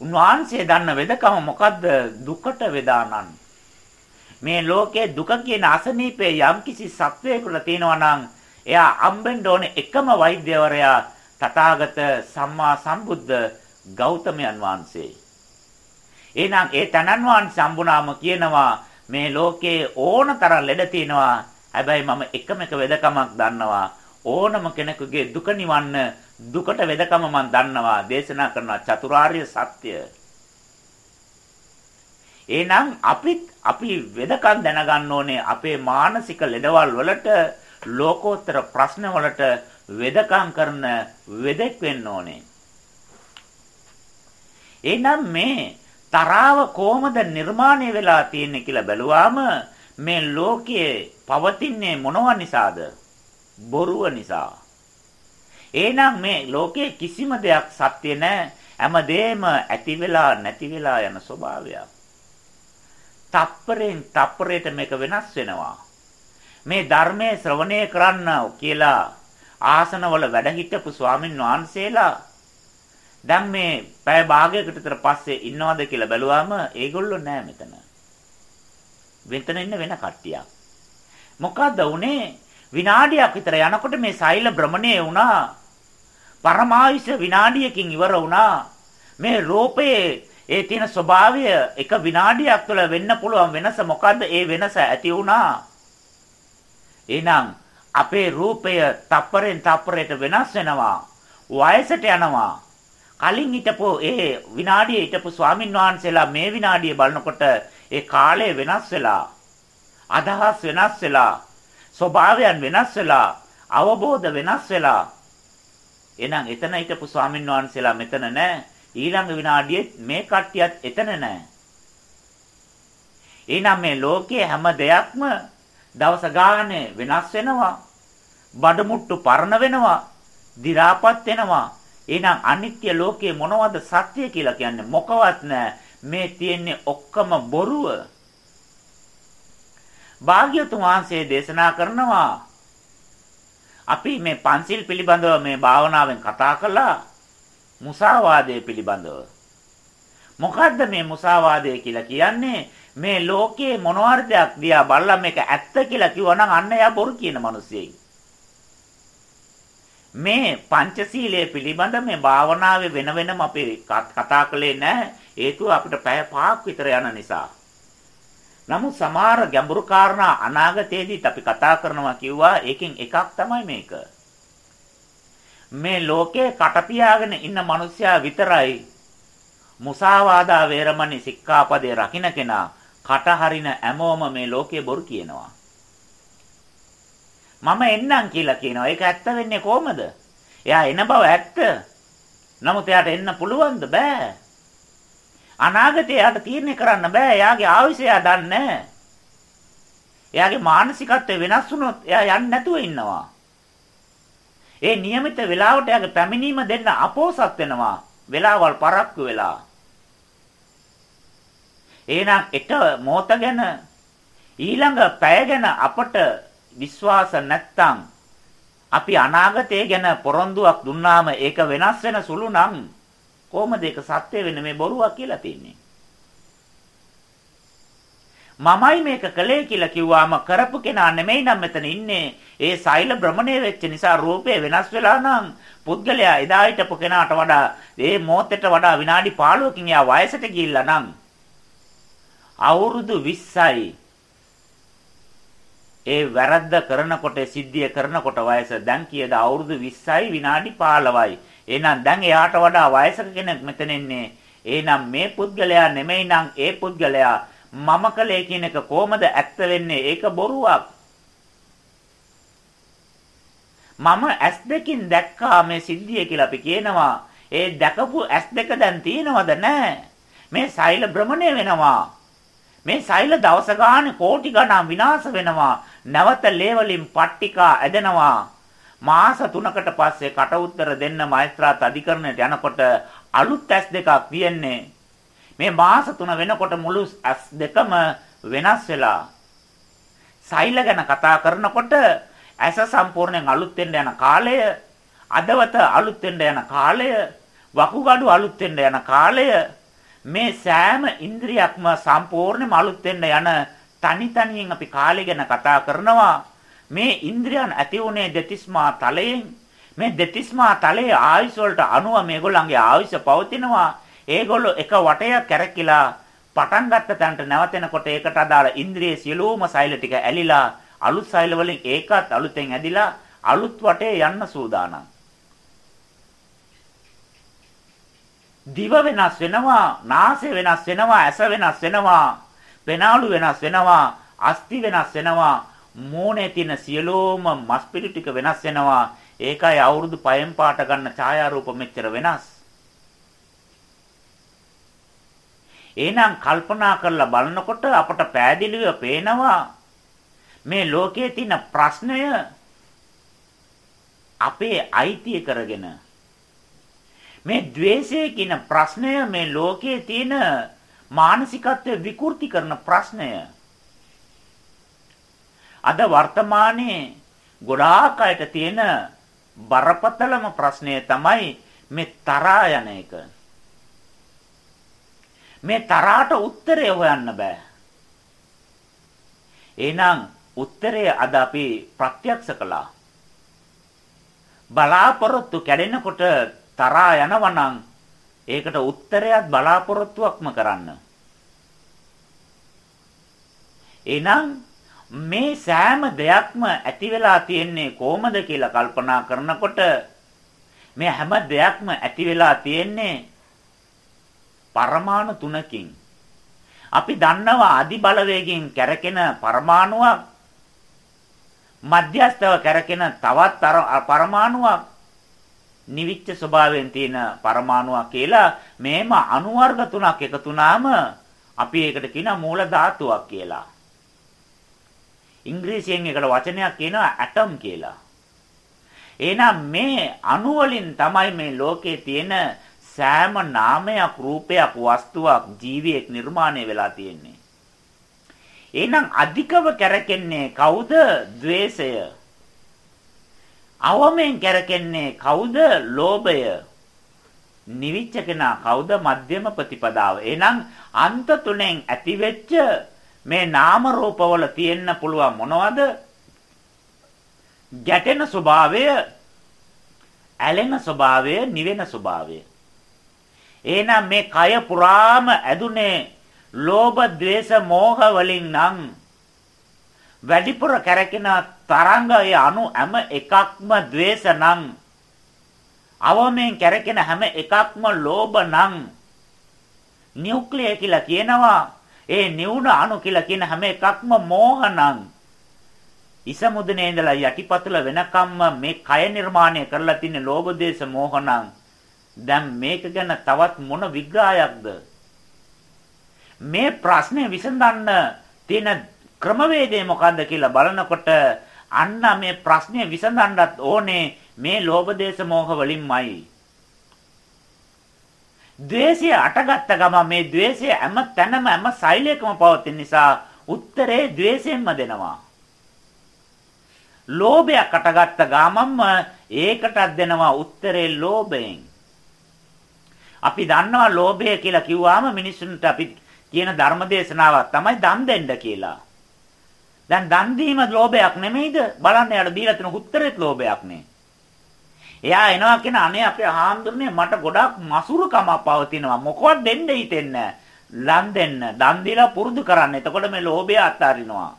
Speaker 1: උන්වහන්සේ දන්න වෙදකම මොකද්ද? දුකට වේදානන්. මේ ලෝකයේ දුක කියන අසනීපේ යම්කිසි සත්වයකට තියෙනවා නම් එයා අම්බෙන්න ඕනේ එකම වෛද්‍යවරයා තථාගත සම්මා සම්බුද්ධ ගෞතමයන් වහන්සේ. එහෙනම් ඒ තනන් වහන්සේ සම්බුනාම කියනවා මේ ලෝකයේ ඕනතරම් ලෙඩ තියෙනවා. හැබැයි මම එකම එක වෙදකමක් දන්නවා. ඕනම කෙනෙකුගේ දුක නිවන්න දුකට වෙදකම මම දන්නවා දේශනා කරන චතුරාර්ය සත්‍ය. එහෙනම් අපිත් අපි වෙදකම් දැනගන්න ඕනේ අපේ මානසික ලෙඩවල් වලට ලෝකෝත්තර ප්‍රශ්න වලට වෙදකම් කරන වෙදෙක් වෙන්න ඕනේ. එහෙනම් මේ තරාව කොහොමද නිර්මාණය වෙලා තියෙන්නේ කියලා බැලුවාම මේ ලෝකයේ පවතින්නේ මොනව නිසාද? බොරුව නිසා. එහෙනම් මේ ලෝකයේ කිසිම දෙයක් සත්‍ය නැහැ. හැමදේම ඇති වෙලා නැති වෙලා යන ස්වභාවයක්. තප්පරෙන් තප්පරයට මේක වෙනස් වෙනවා. මේ ධර්මයේ ශ්‍රවණය කරන්න කියලා ආසනවල වැඩ හිටපු ස්වාමින් වහන්සේලා දැන් මේ පැය භාගයකට විතර පස්සේ ඉන්නවද කියලා බැලුවාම ඒගොල්ලෝ නෑ මෙතන. මෙතන ඉන්න වෙන කට්ටියක්. මොකද්ද උනේ? විනාඩියක් විතර යනකොට මේ සෛල භ්‍රමණය වුණා. පරමායුෂ විනාඩියකින් ඉවර වුණා. මේ රූපයේ ඒ තියෙන ස්වභාවය එක විනාඩියක් තුළ වෙන්න පුළුවන් වෙනස මොකද්ද? ඒ වෙනස ඇති වුණා. එහෙනම් අපේ රූපය තප්පරෙන් තප්පරයට වෙනස් වෙනවා. වයසට යනවා. කලින් හිටපු ඒ විනාඩියේ හිටපු ස්වාමින් වහන්සේලා මේ විනාඩිය බලනකොට ඒ කාලය වෙනස් වෙලා අදහස් වෙනස් වෙලා ස්වභාවයන් වෙනස් වෙලා අවබෝධ වෙනස් වෙලා එහෙනම් එතන හිටපු ස්වාමින් වහන්සේලා මෙතන නැහැ ඊළඟ විනාඩියේ මේ කට්ටියත් එතන නැහැ එහෙනම් මේ ලෝකයේ හැම දෙයක්ම දවස ගානේ වෙනස් වෙනවා බඩමුට්ටු පරණ වෙනවා දි รา පත් වෙනවා එහෙනම් අනිත්‍ය ලෝකයේ මොනවද සත්‍ය කියලා කියන්නේ මොකවත් නැහැ. මේ තියෙන්නේ ඔක්කොම බොරුව. භාග්‍යතුන් වහන්සේ දේශනා කරනවා අපි මේ පන්සිල් පිළිබඳව මේ භාවනාවෙන් කතා කළා මුසාවාදය පිළිබඳව. මොකද්ද මේ මුසාවාදය කියලා කියන්නේ? මේ ලෝකයේ මොනවාරදයක් දිහා බලලා මේක ඇත්ත කියලා කිව්වනම් අන්න එයා බොරු කියන මිනිස්සෙයි. මේ පංචශීලයේ පිළිබඳ මේ භාවනාවේ වෙන වෙනම අපි කතා කළේ නැහැ. හේතුව අපිට පැය පහක් විතර යන නිසා. නමුත් සමහර ගැඹුරු කාරණා අනාගතයේදීත් අපි කතා කරනවා කිව්වා. ඒකෙන් එකක් තමයි මේක. මේ ලෝකේ කටපියාගෙන ඉන්න මිනිස්සයා විතරයි මුසාවාදා වේරමණී සික්ඛාපදේ රකින්න කෙනා කට හරින හැමෝම මේ ලෝකේ බොරු කියනවා. මම එන්නම් කියලා කියනවා. ඒක ඇත්ත වෙන්නේ කොහමද? එයා එන බව ඇත්ත. නමුත් එයාට එන්න පුළුවන්ද? බෑ. අනාගතේ එයාට තීරණය කරන්න බෑ. එයාගේ ආයුෂය එයා දන්නේ එයාගේ මානසිකත්වය වෙනස් වුණොත් එයා යන්නේ නැතුව ඉන්නවා. ඒ નિયમિત වෙලාවට එයාගේ පැමිණීම දෙන්න අපෝසත් වෙනවා. වෙලාවල් පරක්කු වෙලා. එහෙනම් එක මොහොත ගැන ඊළඟ පැය ගැන අපට විශ්වාස නැත්තම් අපි අනාගතය ගැන පොරොන්දුවක් දුන්නාම ඒක වෙනස් වෙන සුළු නම් කොහොමද ඒක සත්‍ය වෙන්නේ මේ බොරුවක් කියලා තියන්නේ මමයි මේක කළේ කියලා කිව්වාම කරපු කෙනා නෙමෙයි නම් මෙතන ඉන්නේ ඒ සෛල භ්‍රමණය වෙච්ච නිසා රූපය වෙනස් වෙලා නම් පුද්ගලයා එදා හිටපු කෙනාට වඩා ඒ මොහොතේට වඩා විනාඩි 15කින් යා වයසට ගිහිල්ලා නම් අවුරුදු 20යි ඒ වැරද්ද කරනකොට සිද්ධිය කරනකොට වයස දැන් කීයද අවුරුදු 20යි විනාඩි 15යි. එහෙනම් දැන් එයාට වඩා වයසක කෙනෙක් මෙතන ඉන්නේ. එහෙනම් මේ පුද්ගලයා නෙමෙයි නම් ඒ පුද්ගලයා මම කලේ කියන එක කොහමද ඇත්ත වෙන්නේ? ඒක බොරුවක්. මම S2කින් දැක්කා මේ සිද්ධිය කියලා අපි කියනවා. ඒ දැකපු S2 දැන් තියෙනවද නැහැ. මේ සෛල භ්‍රමණය වෙනවා. මේ සෛල දවස ගානේ කෝටි ගණන් විනාශ වෙනවා. නැවත ලේවලින් පට්ටිකා ඇදෙනවා. මාස 3කට පස්සේ කට උතර දෙන්න මයිස්ත්‍රාත් අධිකරණයට යනකොට අලුත් ඇස් දෙකක් තියෙන්නේ. මේ මාස 3 වෙනකොට මුළු ඇස් දෙකම වෙනස් වෙලා. සෛල ගැන කතා කරනකොට ඇස සම්පූර්ණයෙන් අලුත් වෙන්න යන කාලය, අදවත අලුත් වෙන්න යන කාලය, වකුගඩු අලුත් වෙන්න යන කාලය මේ සෑම ඉන්ද්‍රියක්ම සම්පූර්ණයෙන්ම අලුත් වෙන්න යන තනි තනියෙන් අපි කාලය ගැන කතා කරනවා. මේ ඉන්ද්‍රියන් ඇති උනේ දෙතිස්මා තලයෙන්. මේ දෙතිස්මා තලයේ ආයුෂ වලට අනුව මේගොල්ලන්ගේ ආයුෂ පවතිනවා. ඒගොල්ලෝ එක වටයක් කැරකිලා පටන් ගත්ත තැනට නැවතෙනකොට ඒකට අදාළ ඉන්ද්‍රිය සියලුම සෛල ටික ඇලිලා අලුත් සෛල වලින් ඒකත් අලුතෙන් ඇදිලා අලුත් වටේ යන්න සූදානම්. දිව වෙනස් වෙනවා, නාසය වෙනස් වෙනවා, ඇස වෙනස් වෙනවා, පෙනාලු වෙනස් වෙනවා, අස්ති වෙනස් වෙනවා, මෝනේ තියෙන සියලෝම මස්පිඩු ටික වෙනස් වෙනවා. ඒකයි අවුරුදු 5න් පාට ගන්න ඡායාරූප මෙච්චර වෙනස්. එහෙනම් කල්පනා කරලා බලනකොට අපට පෑදිලිව පේනවා මේ ලෝකයේ තියෙන ප්‍රශ්නය අපේ අයිතිය කරගෙන මේ द्वේෂය කියන ප්‍රශ්නය මේ ලෝකයේ තියෙන මානසිකත්වය විකෘති කරන ප්‍රශ්නය අද වර්තමානයේ ගොඩාක් අයට තියෙන බරපතලම ප්‍රශ්නය තමයි මේ තරහා යන එක. මේ තරහට උත්තරය හොයන්න බෑ. එහෙනම් උත්තරය අද අපි ප්‍රත්‍යක්ෂ කළා. බලාපොරොත්තු කැඩෙනකොට තරහා යනවනම් ඒකට උත්තරයක් බලාපොරොත්තුවක්ම කරන්න. එහෙනම් මේ සෑම දෙයක්ම ඇති වෙලා තියෙන්නේ කොහොමද කියලා කල්පනා කරනකොට මේ හැම දෙයක්ම ඇති වෙලා තියෙන්නේ පරමාණු තුනකින්. අපි දන්නවා අදි බලවේගයෙන් කැරකෙන පරමාණුවක් මධ්‍යස්ථව කැරකෙන තවත් පරමාණුවක් නිවිච්ච ස්වභාවයෙන් තියෙන පරමාණුවක් කියලා මේම අණු වර්ග තුනක් එකතු වුණාම අපි ඒකට කියන මූල ධාතුවක් කියලා. ඉංග්‍රීසියෙන් එකට වචනයක් කියනවා ඇටම් කියලා. එහෙනම් මේ අණු වලින් තමයි මේ ලෝකේ තියෙන සෑම නාමයක් රූපයක් වස්තුවක් ජීවියෙක් නිර්මාණය වෙලා තියෙන්නේ. එහෙනම් අධිකව කැරකෙන්නේ කවුද? द्वේෂය. අවමෙන් කැරකෙන්නේ කවුද? ලෝභය. නිවිච්ච කෙනා කවුද? මධ්‍යම ප්‍රතිපදාව. එහෙනම් අන්ත තුනෙන් ඇතිවෙච්ච මේ නාම රූපවල තියෙන්න පුළුවන් මොනවද? ගැටෙන ස්වභාවය, ඇලෙන ස්වභාවය, නිවෙන ස්වභාවය. එහෙනම් මේ කය පුරාම ඇදුනේ ලෝභ, ద్వේස, මෝහ වලින් නම්. වැඩිපුර කැරකෙන තරංගය අනු හැම එකක්ම द्वේස නම්. අවමෙන් කැරකෙන හැම එකක්ම ලෝභ නම්. නියුක්ලිය කියලා කියනවා. ඒ නිවුන අණු කියලා කියන හැම එකක්ම මෝහණං ඉසමුදනේ ඉඳලා යටිපතුල වෙනකම්ම මේ කය නිර්මාණය කරලා තින්නේ ලෝභ දේශ මෝහණං දැන් මේක ගැන තවත් මොන විග්‍රහයක්ද? මේ ප්‍රශ්නේ විසඳන්න තියෙන ක්‍රමවේදය මොකද්ද කියලා බලනකොට අන්න මේ ප්‍රශ්නේ විසඳන්නත් ඕනේ මේ ලෝභ දේශ මෝහ වලින්මයි. ද්වේෂය අටගත්ත ගම මේ ද්වේෂය හැම තැනම හැම සෛලයකම පවතින නිසා උත්තරේ ද්වේෂයෙන්ම දෙනවා. ලෝභයක් අටගත්ත ගමම්ම ඒකටත් දෙනවා උත්තරේ ලෝභයෙන්. අපි දන්නවා ලෝභය කියලා කිව්වාම මිනිස්සුන්ට අපි කියන ධර්මදේශනාවක් තමයි දන් දෙන්න කියලා. දැන් දන් දීම ලෝභයක් නෙමෙයිද? බලන්න යාට දීලා තියෙන උත්තරේත් ලෝභයක් නේ. එයා එනවා කියන අනේ අපේ හාමුදුරනේ මට ගොඩක් මසුරුකමක් පවතිනවා. මොකවත් දෙන්න හිතෙන්නේ ලන් දෙන්න. දන් දීලා පුරුදු කරන්න. එතකොට මේ ලෝභය අත්හරිනවා.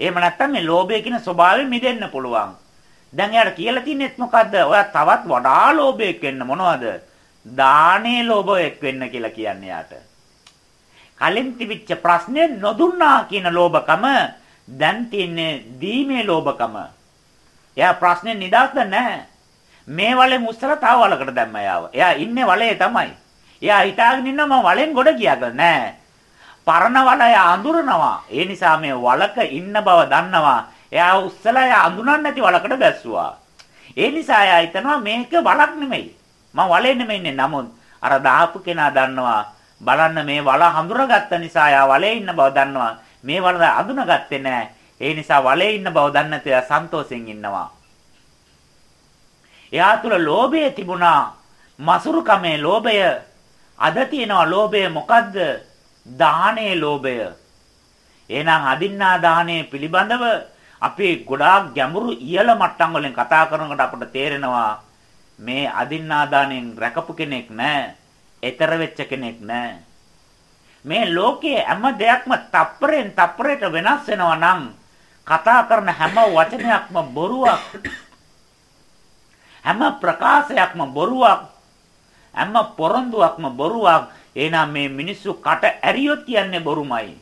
Speaker 1: එහෙම නැත්නම් මේ ලෝභය කියන ස්වභාවයෙන් මිදෙන්න පුළුවන්. දැන් එයාට කියලා තින්නේත් මොකද්ද? ඔයා තවත් වඩා ලෝභයක් වෙන්න මොනවද? දානේ ලෝභයක් වෙන්න කියලා කියන්නේ යාට. කලින් තිබිච්ච ප්‍රශ්නේ නොදුන්නා කියන ලෝභකම දැන් තියෙන්නේ දීමේ ලෝභකම. එයා ප්‍රශ්නේ නිදාස්ද නැහැ. මේ වලෙන් උස්සලා තව වලකට දැම්ම යාව. එයා ඉන්නේ වලේ තමයි. එයා හිතාගෙන ඉන්නවා මම වලෙන් ගොඩ ගියා නෑ. පරණ වලය අඳුරනවා. ඒ නිසා මේ වලක ඉන්න බව දන්නවා. එයා උස්සලා එයා අඳුනන්නේ නැති වලකට බැස්සුවා. ඒ නිසා එයා හිතනවා මේක වලක් නෙමෙයි. මම වලේ නෙමෙයි ඉන්නේ. නමුත් අර දාපු කෙනා දන්නවා බලන්න මේ වල හඳුනාගත්ත නිසා එයා වලේ ඉන්න බව දන්නවා. මේ වල අඳුනගත්තේ නැහැ. ඒ නිසා වලේ ඉන්න බව දන්නේ නැති එයා සන්තෝෂෙන් ඉන්නවා. එයා තුල ලෝභය තිබුණා. මසුරුකමේ ලෝභය. අද තියෙනවා ලෝභය මොකද්ද? දාහනේ ලෝභය. එහෙනම් අදින්නා දාහනේ පිළිබඳව අපි ගොඩාක් ගැඹුරු ඉහළ මට්ටම් වලින් කතා කරනකොට අපට තේරෙනවා මේ අදින්නා දාණයෙන් රැකපු කෙනෙක් නැහැ. ඊතර වෙච්ච කෙනෙක් නැහැ. මේ ලෝකයේ හැම දෙයක්ම තප්පරෙන් තප්පරයට වෙනස් වෙනවා නම් කතා කරන හැම වචනයක්ම බොරුවක් හැම ප්‍රකාශයක්ම බොරුවක්. හැම පොරොන්දුවක්ම බොරුවක්. එහෙනම් මේ මිනිස්සු කට ඇරියොත් කියන්නේ බොරුමයි.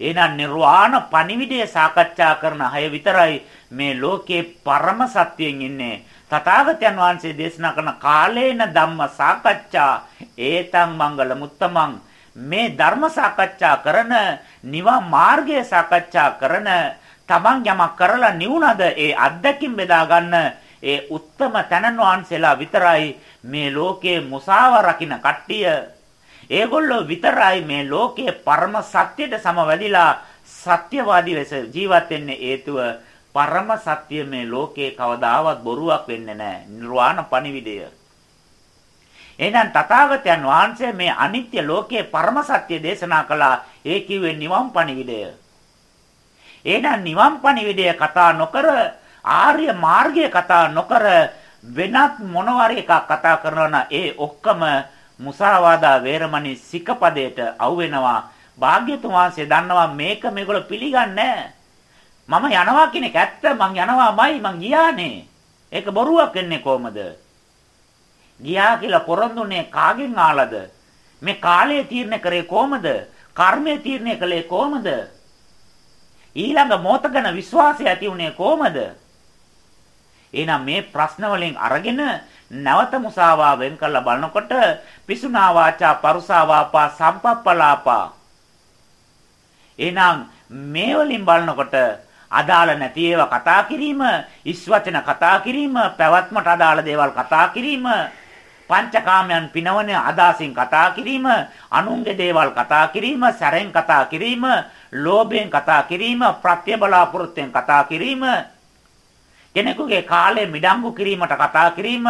Speaker 1: එහෙනම් නිර්වාණ පණිවිඩය සාකච්ඡා කරන අය විතරයි මේ ලෝකේ පරම සත්‍යයෙන් ඉන්නේ. තථාගතයන් වහන්සේ දේශනා කරන කාලේන ධම්ම සාකච්ඡා ඒතං මංගල මුත්තමං මේ ධර්ම සාකච්ඡා කරන නිවන් මාර්ගය සාකච්ඡා කරන තමන් යමක් කරලා නිවුණද ඒ අත්දැකීම් බෙදා ගන්න ඒ උත්තම තනන් වහන්සේලා විතරයි මේ ලෝකයේ මුසාව රකින්න කට්ටිය ඒගොල්ලෝ විතරයි මේ ලෝකයේ පරම සත්‍යයට සමවැදිලා සත්‍යවාදී ලෙස ජීවත් වෙන්නේ හේතුව පරම සත්‍ය මේ ලෝකේ කවදාවත් බොරුවක් වෙන්නේ නැහැ. නිර්වාණ පණිවිඩය. එහෙනම් තථාගතයන් වහන්සේ මේ අනිත්‍ය ලෝකයේ පරම සත්‍ය දේශනා කළා. ඒ කිව්වේ නිවන් පණිවිඩය. එහෙනම් නිවන් පණිවිඩය කතා නොකර ආර්ය මාර්ගය කතා නොකර වෙනත් මොනවාරි එකක් කතා කරනවා ඒ ඔක්කම මුසාවාදා වේරමණී සිකපදයට අවු වෙනවා. භාග්‍යතුන් වහන්සේ දන්නවා මේක මේගොල්ලෝ පිළිගන්නේ මම යනවා කියන එක ඇත්ත මං යනවාමයි මං ගියානේ. ඒක බොරුවක් වෙන්නේ කොහමද? ගියා කියලා පොරොන්දුනේ කාගෙන් ආලද? මේ කාලය තීරණය කරේ කොහමද? කර්මය තීරණය කළේ කොහමද? ඊළඟ මොහොත ගැන විශ්වාසය ඇති වුණේ කොහමද? එහෙනම් මේ ප්‍රශ්න වලින් අරගෙන නැවත මුසාවා වෙන් කරලා බලනකොට පිසුනා වාචා පරුසා වාපා සම්පප්පලාපා. එහෙනම් මේ වලින් බලනකොට අදාළ නැති ඒවා කතා කිරීම, ඉස් වචන කතා කිරීම, පැවැත්මට අදාළ දේවල් කතා කිරීම, පංචකාමයන් පිනවන අදාසින් කතා කිරීම, අනුන්ගේ දේවල් කතා කිරීම, සැරෙන් කතා කිරීම, ලෝභයෙන් කතා කිරීම, ප්‍රත්‍යබලාපුරත්වයෙන් කතා කිරීම, කෙනෙකුගේ කාලය මිඩංගු කිරීමට කතා කිරීම,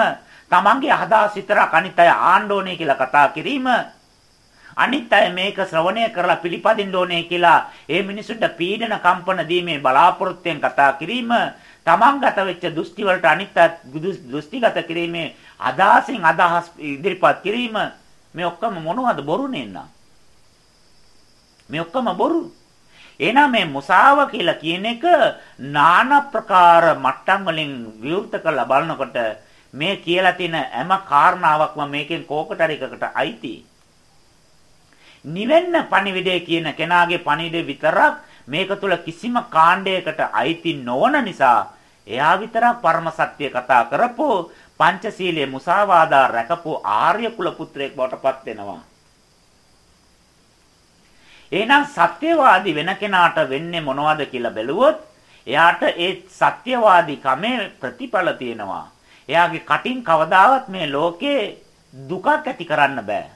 Speaker 1: තමන්ගේ අදහස් විතරක් අනිත් අය ආන්න ඕනේ කියලා කතා කිරීම අනිත් අය මේක ශ්‍රවණය කරලා පිළිපදින්න ඕනේ කියලා ඒ මිනිසුන්ට පීඩන කම්පන දීමේ බලාපොරොත්තුෙන් කතා කිරීම තමන් ගත වෙච්ච දෘෂ්ටි වලට අනිත් දෘෂ්ටිගත කිරීමේ අදහසින් අදහස් ඉදිරිපත් කිරීම මේ ඔක්කොම මොනවද බොරු නෙන්නා මේ ඔක්කොම බොරු. එහෙනම් මේ මුසාව කියලා කියන එක নানা ප්‍රකාර මට්ටම් වලින් විවෘත කරලා බලනකොට මේ කියලා තියෙන හැම කාරණාවක්ම මේකෙන් කෝකට හරි එකකට අයිති. නිවෙන්න පණිවිඩය කියන කෙනාගේ පණිවිඩය විතරක් මේක තුල කිසිම කාණ්ඩයකට අයිති නොවන නිසා එයා විතරක් පරම සත්‍ය කතා කරපෝ පංචශීලයේ මුසාවාදා රැකපු ආර්ය කුල පුත්‍රයෙක් බවට පත් වෙනවා. එහෙනම් සත්‍යවාදී වෙන කෙනාට වෙන්නේ මොනවද කියලා බැලුවොත් එයාට ඒ සත්‍යවාදී කමේ ප්‍රතිඵල තියෙනවා. එයාගේ කටින් කවදාවත් මේ ලෝකේ දුකක් ඇති කරන්න බෑ.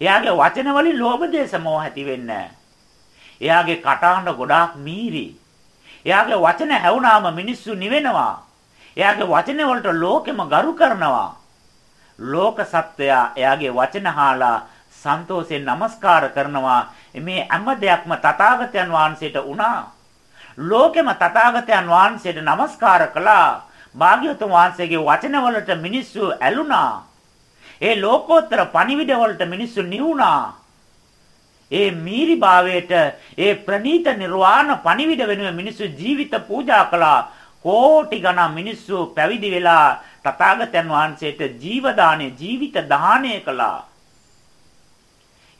Speaker 1: එයාගේ වචන වලින් ලෝභ දේශ මොහ ඇති වෙන්නේ එයාගේ කටහඬ ගොඩාක් මීරි. එයාගේ වචන හැවුනාම මිනිස්සු නිවෙනවා. එයාගේ වචන වලට ලෝකෙම ගරු කරනවා. ලෝක සත්වයා එයාගේ වචන හාලා සන්තෝෂයෙන් নমස්කාර කරනවා. මේ හැම දෙයක්ම තථාගතයන් වහන්සේට වුණා. ලෝකෙම තථාගතයන් වහන්සේට নমස්කාර කළා. භාග්‍යවතුන් වහන්සේගේ වචනවලට මිනිස්සු ඇලුනා. ඒ ලෝකෝත්තර පණිවිඩවලට මිනිස්සු නිවුණා. ඒ මීරිභාවයට ඒ ප්‍රනීත නිර්වාණ පණිවිඩ වෙනුවෙන් මිනිස්සු ජීවිත පූජා කළා. කෝටි ගණන් මිනිස්සු පැවිදි වෙලා තථාගතයන් වහන්සේට ජීව දාණය ජීවිත දාණය කළා.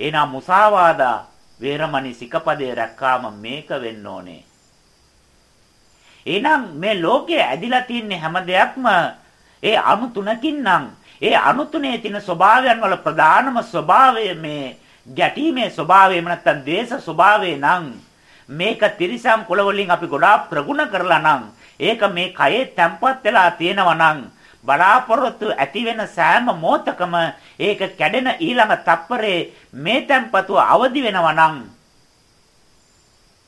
Speaker 1: එනා මුසාවාදා වේරමණී සිකපදේ රැක්කාම මේක වෙන්න ඕනේ. එහෙනම් මේ ලෝකයේ ඇදිලා තියෙන හැම දෙයක්ම ඒ අණු තුනකින් නම් ඒ අණු තුනේ තියෙන ස්වභාවයන් වල ප්‍රධානම ස්වභාවය මේ ගැටීමේ ස්වභාවය එහෙම නැත්නම් ද්වේෂ ස්වභාවය නම් මේක තිරිසම් කුල වලින් අපි ගොඩාක් ප්‍රගුණ කරලා නම් ඒක මේ කයේ තැම්පත් වෙලා තියෙනවා නම් බලාපොරොත්තු ඇති වෙන සෑම මොහොතකම ඒක කැඩෙන ඊළඟ තප්පරේ මේ තැම්පතුව අවදි වෙනවා නම්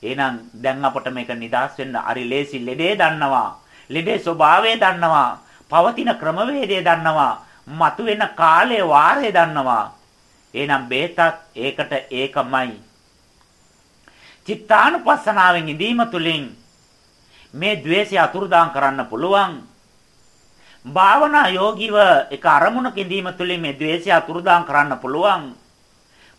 Speaker 1: එහෙනම් දැන් අපට මේක නිදාස් වෙන්න හරි ලේසි ලෙඩේ දන්නවා. ලෙඩේ ස්වභාවය දන්නවා. පවතින ක්‍රමවේදය දන්නවා. මතුවෙන කාලය වාරය දන්නවා. එහෙනම් බේතක් ඒකට ඒකමයි. චිත්තානුපස්සනාවෙන් ඉඳීම තුළින් මේ द्वේෂය අතුරුදාන් කරන්න පුළුවන්. භාවනා යෝගීව එක අරමුණක ඉඳීම තුළින් මේ द्वේෂය අතුරුදාම් කරන්න පුළුවන්.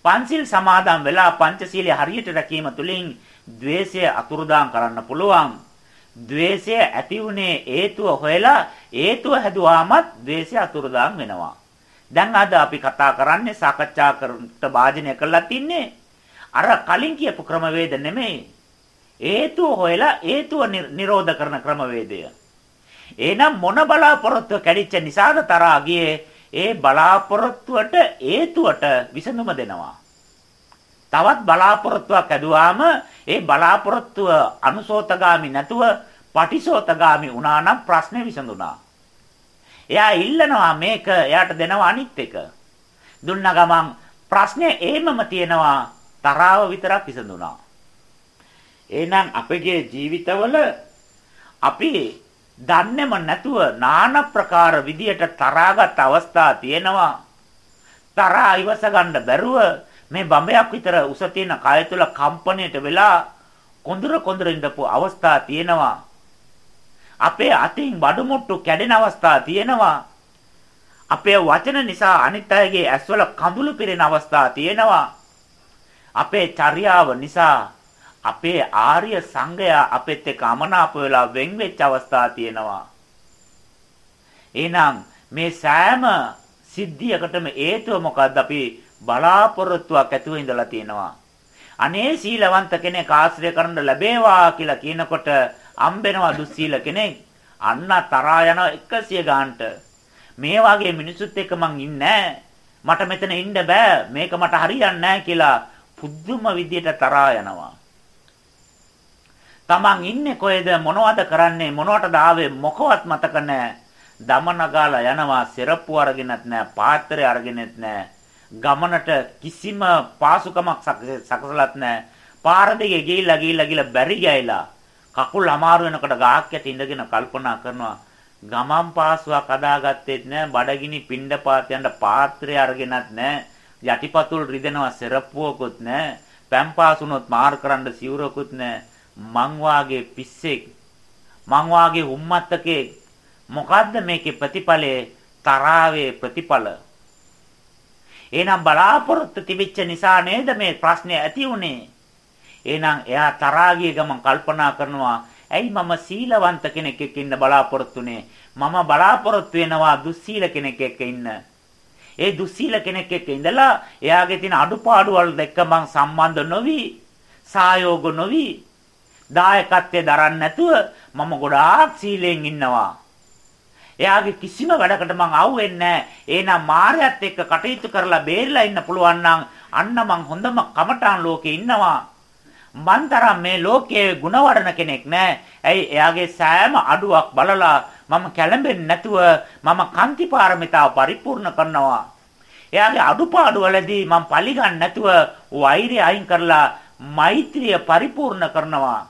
Speaker 1: පංචිල් සමාදන් වෙලා පංචශීලයේ හරියට රැකීම තුළින් द्वේෂය අතුරුදාම් කරන්න පුළුවන්. द्वේෂය ඇති වුනේ හේතුව හොයලා හේතුව හැදුවාමත් द्वේෂය අතුරුදාම් වෙනවා. දැන් අද අපි කතා කරන්නේ සාකච්ඡා කරන්නට වාජනය කරලා තින්නේ අර කලින් කියපු ක්‍රමවේද නෙමෙයි. හේතුව හොයලා හේතුව නිරෝධ කරන ක්‍රමවේදය. එහෙනම් මොන බලාපොරොත්තුව කැඩිච්ච නිසාද තරහා ගියේ? ඒ බලාපොරොත්තුවට හේතුවට විසඳුම දෙනවා. තවත් බලාපොරොත්තුවක් ඇදුවාම ඒ බලාපොරොත්තුව අනුසෝතගාමි නැතුව පටිසෝතගාමි වුණා නම් ප්‍රශ්නේ විසඳුණා. එයා ඉල්ලනවා මේක එයාට දෙනවා අනිත් එක. දුන්න ගමන් ප්‍රශ්නේ එහෙමම තියෙනවා තරාව විතරක් විසඳුණා. එහෙනම් අපගේ ජීවිතවල අපි දන්නේම නැතුව নানা ප්‍රකාර විදියට තරහාගත් අවස්ථා තියෙනවා. තරහා ඉවස ගන්න බැරුව මේ බඹයක් විතර උස තියෙන කය තුල කම්පණයට වෙලා කොඳුර කොඳුර ඉඳපු අවස්ථා තියෙනවා. අපේ අතින් බඩමුට්ටු කැඩෙන අවස්ථා තියෙනවා. අපේ වචන නිසා අනිත් අයගේ ඇස්වල කඳුළු පිරෙන අවස්ථා තියෙනවා. අපේ චර්යාව නිසා අපේ ආර්ය සංඝයා අපෙත් එක්ක අමනාප වෙලා වෙන් වෙච්ච අවස්ථා තියෙනවා. එහෙනම් මේ සෑම සිද්ධියකටම හේතුව මොකද්ද අපි බලාපොරොත්තුවක් ඇතුව ඉඳලා තියෙනවා. අනේ සීලවන්ත කෙනෙක් ආශ්‍රය කරන්න ලැබේවා කියලා කියනකොට අම්බෙනවා දුස්සීල කෙනෙක්. අන්න තරහා යනවා 100 ගානට. මේ වගේ මිනිසුත් එක්ක මං ඉන්නේ මට මෙතන ඉන්න බෑ. මේක මට හරියන්නේ නැහැ කියලා පුදුම විදියට තරහා යනවා. Taman ඉන්නේ කොහෙද මොනවද කරන්නේ මොනවටද ආවේ මොකවත් මතක නැහැ. දමනගාලා යනවා සෙරප්පු අරගෙනත් නැහැ පාත්‍රය අරගෙනත් නැහැ. ගමනට කිසිම පාසුකමක් සකසලත් නැහැ. පාර දෙකේ ගිහිල්ලා ගිහිල්ලා ගිහිල්ලා බැරි ගෑයිලා කකුල් අමාරු වෙනකොට ගාක් යට ඉඳගෙන කල්පනා කරනවා ගමන් පාසුවක් අදාගත්තෙත් නැහැ බඩගිනි පිණ්ඩපාත යන්න පාත්‍රය අරගෙනත් නැහැ යටිපතුල් රිදෙනවා සෙරප්පුවකුත් නැහැ පැම් පාසුනොත් මාර් කරන්න සිවුරකුත් නැහැ මං වාගේ පිස්සෙක් මං වාගේ උම්මත්තකේ මොකද්ද මේකේ ප්‍රතිඵලය? තරාවේ ප්‍රතිඵල. එහෙනම් බලාපොරොත්තු තිබිච්ච නිසා නේද මේ ප්‍රශ්නේ ඇති උනේ එහෙනම් එයා තරහා ගමන් කල්පනා කරනවා ඇයි මම සීලවන්ත කෙනෙක් එක්ක ඉන්න බලාපොරොත්තුනේ මම බලාපොරොත්තු වෙනවා දුස්සීල කෙනෙක් එක්ක ඉන්න. ඒ දුස්සීල කෙනෙක් එක්ක ඉඳලා එයාගේ තියෙන අඩුපාඩු වල එක්ක මං සම්බන්ධ නොවි සහයෝග නොවි දායකත්වයේ දරන්නේ නැතුව මම ගොඩාක් සීලෙන් ඉන්නවා. එයාගේ කිසිම වැඩකට මං අහුවෙන්නේ නැහැ. එහෙනම් මායයත් එක්ක කටයුතු කරලා බේරිලා ඉන්න පුළුවන් නම් අන්න මං හොඳම කමඨාන් ලෝකේ ඉන්නවා. මන්තරම් මේ ලෝකයේ ಗುಣ වඩන කෙනෙක් නෑ. ඇයි එයාගේ සෑම අඩුවක් බලලා මම කැළඹෙන්නේ නැතුව මම කාන්ති පාරමිතාව පරිපූර්ණ කරනවා. එයාගේ අඩුපාඩු වලදී මම පරිගන්න නැතුව වෛරය අයින් කරලා මෛත්‍රිය පරිපූර්ණ කරනවා.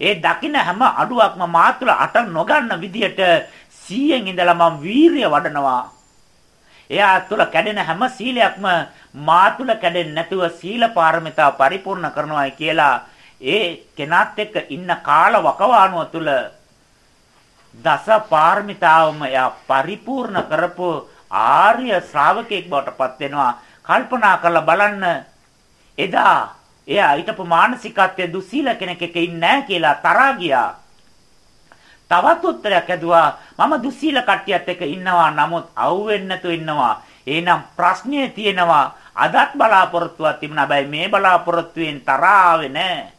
Speaker 1: ඒ දකින්න හැම අඩුවක්ම මා තුළ අට නොගන්න විදියට 100න් ඉඳලා මම වීරිය වඩනවා. එයා තුළ කැඩෙන හැම සීලයක්ම මා තුළ කැඩෙන්නේ නැතුව සීල පාරමිතා පරිපූර්ණ කරනවායි කියලා ඒ කෙනාත් එක්ක ඉන්න කාල වකවානුව තුළ දස පාරමිතාවම එයා පරිපූර්ණ කරපු ආර්ය ශ්‍රාවකෙක් බවට පත් වෙනවා කල්පනා කරලා බලන්න එදා එයා හිටපු මානසිකත්වයේ දුස්සීල කෙනෙක් එක්ක ඉන්නේ නැහැ කියලා තරහා ගියා. තවත් උත්තරයක් ඇදුවා මම දුස්සීල කට්ටියත් එක්ක ඉන්නවා නමුත් අවුෙන්නේ නැතුව ඉන්නවා. එහෙනම් ප්‍රශ්නේ තියෙනවා අදත් බලාපොරොත්තුවක් තිබුණා. හැබැයි මේ බලාපොරොත්තුවෙන් තරහා ආවේ නැහැ.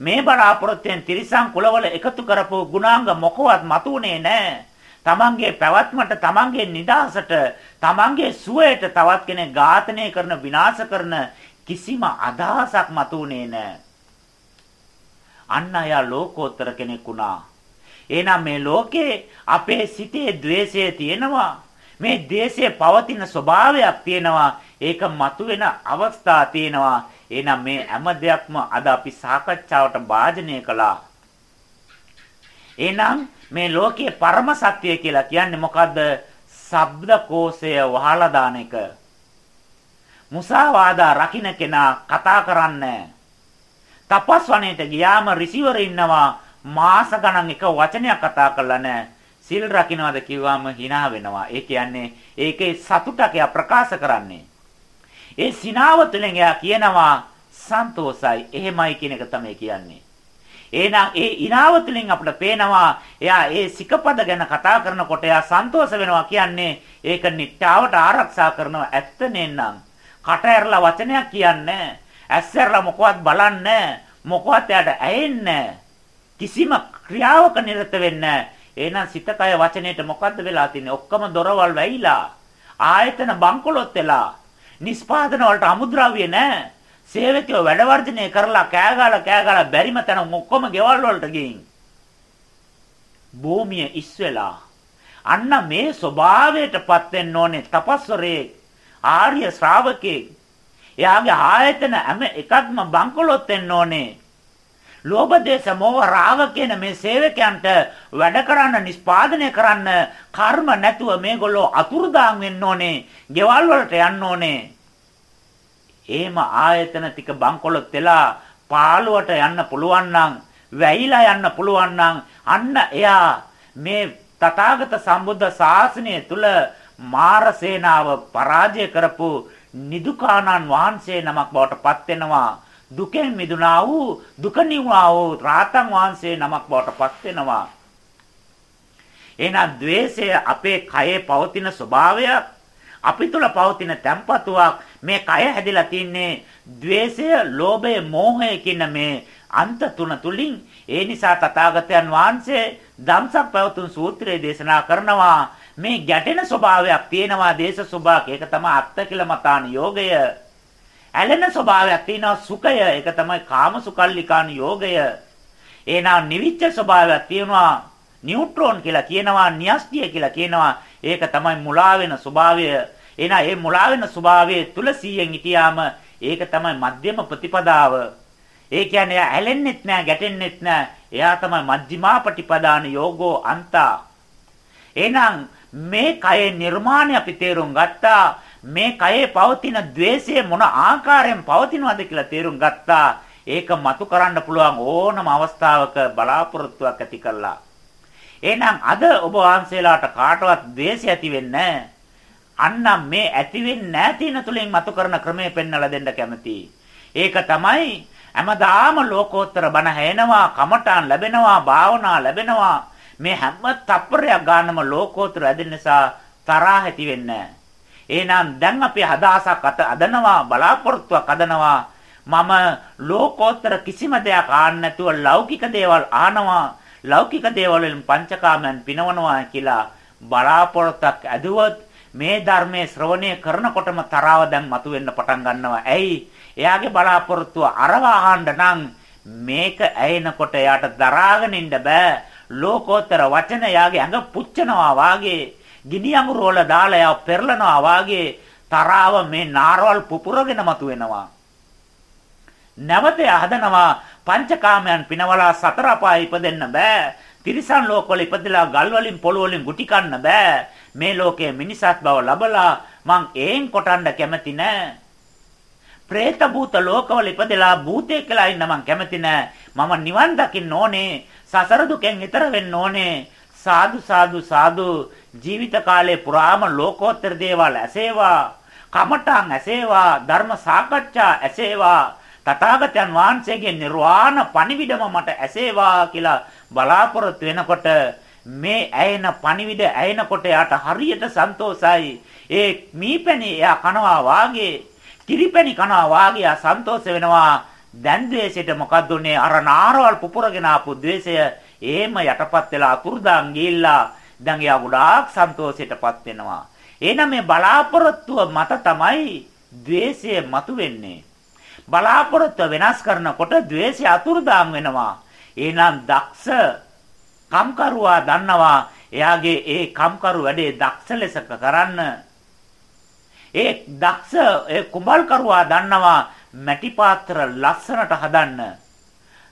Speaker 1: මේ බලාපොරොත්තුෙන් තිරිසන් කුලවල එකතු කරපු ගුණාංග මොකවත් මතුනේ නැහැ. තමන්ගේ පැවැත්මට තමන්ගේ නිදහසට තමන්ගේ සුවයට තවත් කෙනෙක් ඝාතනය කරන විනාශ කරන කිසිම අදහසක් මතුනේ නැහැ. අන්න අය ලෝකෝත්තර කෙනෙක් වුණා. එහෙනම් මේ ලෝකේ අපේ සිතේ द्वේෂය තියෙනවා. මේ द्वේෂයේ පවතින ස්වභාවයක් තියෙනවා. ඒක මතුවෙන අවස්ථා තියෙනවා. එහෙනම් මේ හැම දෙයක්ම අද අපි සාකච්ඡාවට භාජනය කළා. එහෙනම් මේ ලෝකයේ පරම සත්‍ය කියලා කියන්නේ මොකද්ද? ශබ්ද කෝෂය වහලා දාන එක. මුසාවාදා රකින්න කෙනා කතා කරන්නේ තපස් වනයේට ගියාම රිසීවර් ඉන්නවා මාස ගණන් එක වචනයක් කතා කරලා නැහැ. සිල් රකින්නවද කිව්වම hina වෙනවා. ඒ කියන්නේ ඒකේ සතුටක් එයා ප්‍රකාශ කරන්නේ. ඒ සිනාව තුළින් එයා කියනවා සන්තෝසයි එහෙමයි කියන එක තමයි කියන්නේ. එහෙනම් ඒ ඉනාව තුළින් අපිට පේනවා එයා ඒ සිකපද ගැන කතා කරනකොට එයා සන්තෝෂ වෙනවා කියන්නේ ඒක නිට්ටාවට ආරක්ෂා කරනවා ඇත්ත නේනම් කට ඇරලා වචනයක් කියන්නේ ඇස් ඇරලා මොකවත් බලන්නේ මොකවත් එයාට ඇහෙන්නේ කිසිම ක්‍රියාවක නිරත වෙන්නේ එහෙනම් සිත කය වචනේට මොකද්ද වෙලා තින්නේ ඔක්කොම දොරවල් වැහිලා ආයතන බංකොලොත් වෙලා නිස්පාදන වලට අමුද්‍රව්‍ය නැහැ. සේවකයෝ වැඩ වර්ධනය කරලා කෑගාලා කෑගාලා බැරිම තැන ඔක්කොම ගෙවල් වලට ගිහින් භූමිය ඉස් වෙලා. අන්න මේ ස්වභාවයටපත් වෙන්න ඕනේ තපස්වරේ ආර්ය ශ්‍රාවකේ. එයාගේ ආයතන හැම එකක්ම බංකොලොත් වෙන්න ඕනේ. ලෝභ දේශ මොහ රාග කියන මේ සේවකයන්ට වැඩ කරන්න නිස්පාදනය කරන්න කර්ම නැතුව මේගොල්ලෝ අතුරුදාන් වෙන්න ඕනේ ගෙවල් වලට යන්න ඕනේ. එහෙම ආයතන ටික බංකොලොත් වෙලා පාළුවට යන්න පුළුවන් නම් වැහිලා යන්න පුළුවන් නම් අන්න එයා මේ තථාගත සම්බුද්ධ ශාසනය තුල මාර සේනාව පරාජය කරපු නිදුකානන් වහන්සේ නමක් බවට පත් වෙනවා. දුකෙන් මිදුණා වූ දුක නිවුණා වූ රාතන් වහන්සේ නමක් බවට පත් වෙනවා. එහෙනම් द्वේෂය අපේ කයේ පවතින ස්වභාවය අපි තුල පවතින තැම්පතුවක් මේ කය හැදිලා තින්නේ द्वේෂය ලෝභය මෝහය කියන මේ අන්ත තුන තුලින්. ඒ නිසා තථාගතයන් වහන්සේ ධම්සක් පැවතුම් සූත්‍රයේ දේශනා කරනවා මේ ගැටෙන ස්වභාවයක් තියෙනවා දේශ ස්වභාවයක් ඒක තමයි අත්තකිලමතාන යෝගය ඇලෙන ස්වභාවයක් තියෙනවා සුඛය ඒක තමයි කාම සුකල්ලිකාන යෝගය එනවා නිවිච්ච ස්වභාවයක් තියෙනවා නියුට්‍රෝන් කියලා කියනවා න්‍යෂ්ටිය කියලා කියනවා ඒක තමයි මුලා වෙන ස්වභාවය. එහෙනම් ඒ මුලා වෙන ස්වභාවයේ තුල 100න් හිටියාම ඒක තමයි මධ්‍යම ප්‍රතිපදාව. ඒ කියන්නේ ඇලෙන්නෙත් නෑ ගැටෙන්නෙත් නෑ. එයා තමයි මජ්ක්‍ධිමා ප්‍රතිපදාන යෝගෝ අන්තා. එහෙනම් මේ කයේ නිර්මාණය අපි තේරුම් ගත්තා. මේ කයේ පවතින द्वේෂය මොන ආකාරයෙන් පවතිනවද කියලා තේරුම් ගත්තා. ඒක මතු කරන්න පුළුවන් ඕනම අවස්ථාවක බලාපොරොත්තුවක් ඇති කළා. එහෙනම් අද ඔබ වහන්සේලාට කාටවත් ද්වේෂය ඇති වෙන්නේ අන්නම් මේ ඇති වෙන්නේ නැතින තුලින් මතු කරන ක්‍රමය පෙන්වලා දෙන්න කැමතියි. ඒක තමයි හැමදාම ලෝකෝත්තර බණ හැෙනවා, කමඨාන් ලැබෙනවා, භාවනා ලැබෙනවා. මේ හැම තප්පරයක් ගන්නම ලෝකෝත්තර ඇදෙන නිසා තරහ ඇති වෙන්නේ එහෙනම් දැන් අපි හදාසක් අත අදනවා, බලාපොරොත්තුවක් අදනවා. මම ලෝකෝත්තර කිසිම දෙයක් ආන්න නැතුව ලෞකික දේවල් ආනවා ලෞකික දේවල් වලින් පංචකාමයන් පිනවනවා කියලා බලාපොරොත්තුක් ඇදුවොත් මේ ධර්මයේ ශ්‍රවණය කරනකොටම තරාව දැන් මතුවෙන්න පටන් ගන්නවා. ඇයි? එයාගේ බලාපොරොත්තුව අරව අහන්න නම් මේක ඇයෙනකොට එයාට දරාගෙන ඉන්න බෑ. ලෝකෝත්තර වචන එයාගේ ඇඟ පුච්චනවා වාගේ, ගිනි අඟුරු වල දාලා එයාව පෙරලනවා වාගේ තරාව මේ නාරවල් පුපුරගෙන මතුවෙනවා. නැවත හදනවා පංචකාමයන් පිනවලා සතර අපාය ඉපදෙන්න බෑ. තිරිසන් ලෝකවල ඉපදලා ගල් වලින් පොළොව වලින් ගුටි කන්න බෑ. මේ ලෝකයේ මිනිසත් බව ලබලා මං ඒන් කොටන්න කැමති නෑ. പ്രേත භූත ලෝකවල ඉපදලා භූතයෙක් කියලා ඉන්න මං කැමති නෑ. මම නිවන් දකින්න ඕනේ. සසර දුකෙන් ඈතර වෙන්න ඕනේ. සාදු සාදු සාදු ජීවිත කාලේ පුරාම ලෝකෝත්තර දේවල් ඇසේවා. කමඨං ඇසේවා. ධර්ම සාකච්ඡා ඇසේවා. තථාගතයන් වහන්සේගේ නිර්වාණ පණිවිඩම මට ඇසේවා කියලා බලාපොරොත්තු වෙනකොට මේ ඇයෙන පණිවිඩ ඇයෙනකොට යාට හරියට සන්තෝසයි. ඒ මීපැණි එයා කනවා වාගේ, කිරිපැණි කනවා වාගේ ආ සන්තෝෂ වෙනවා. දැන් ද්වේෂයට මොකද්ද උනේ? අර නාරවල් පුපුරගෙන ආපු ද්වේෂය එහෙම යටපත් වෙලා අතුරුදාන් ගිහිල්ලා දැන් එයා ගොඩාක් සන්තෝෂයටපත් වෙනවා. එහෙනම් මේ බලාපොරොත්තුව මත තමයි ද්වේෂය මතුවෙන්නේ. බලාපොරොත්තු වෙනස් කරනකොට द्वේෂය අතුරුදාම් වෙනවා. එහෙනම් දක්ෂ කම්කරුවා දන්නවා එයාගේ ඒ කම්කරු වැඩේ දක්ෂ ලෙස කරන්න. ඒ දක්ෂ ඒ කුඹල්කරුවා දන්නවා මැටි පාත්‍ර ලස්සනට හදන්න.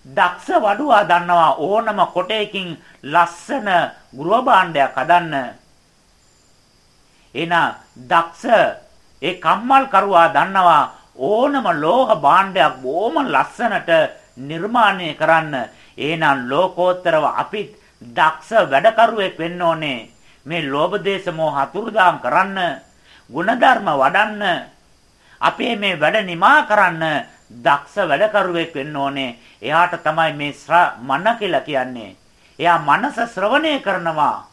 Speaker 1: දක්ෂ වඩුවා දන්නවා ඕනම කොටයකින් ලස්සන ගෘහ භාණ්ඩයක් හදන්න. එහෙනම් දක්ෂ ඒ කම්මල් කරුවා දන්නවා ඕනම ලෝහ භාණ්ඩයක් බොහොම ලස්සනට නිර්මාණය කරන්න එහෙනම් ලෝකෝත්තරව අපිත් දක්ෂ වැඩකරුවෙක් වෙන්න ඕනේ මේ ලෝභ දේශ මොහ හතුරුදාම් කරන්න ಗುಣධර්ම වඩන්න අපේ මේ වැඩ නිමා කරන්න දක්ෂ වැඩකරුවෙක් වෙන්න ඕනේ. එයාට තමයි මේ මන කියලා කියන්නේ. එයා මනස ශ්‍රවණය කරනවා.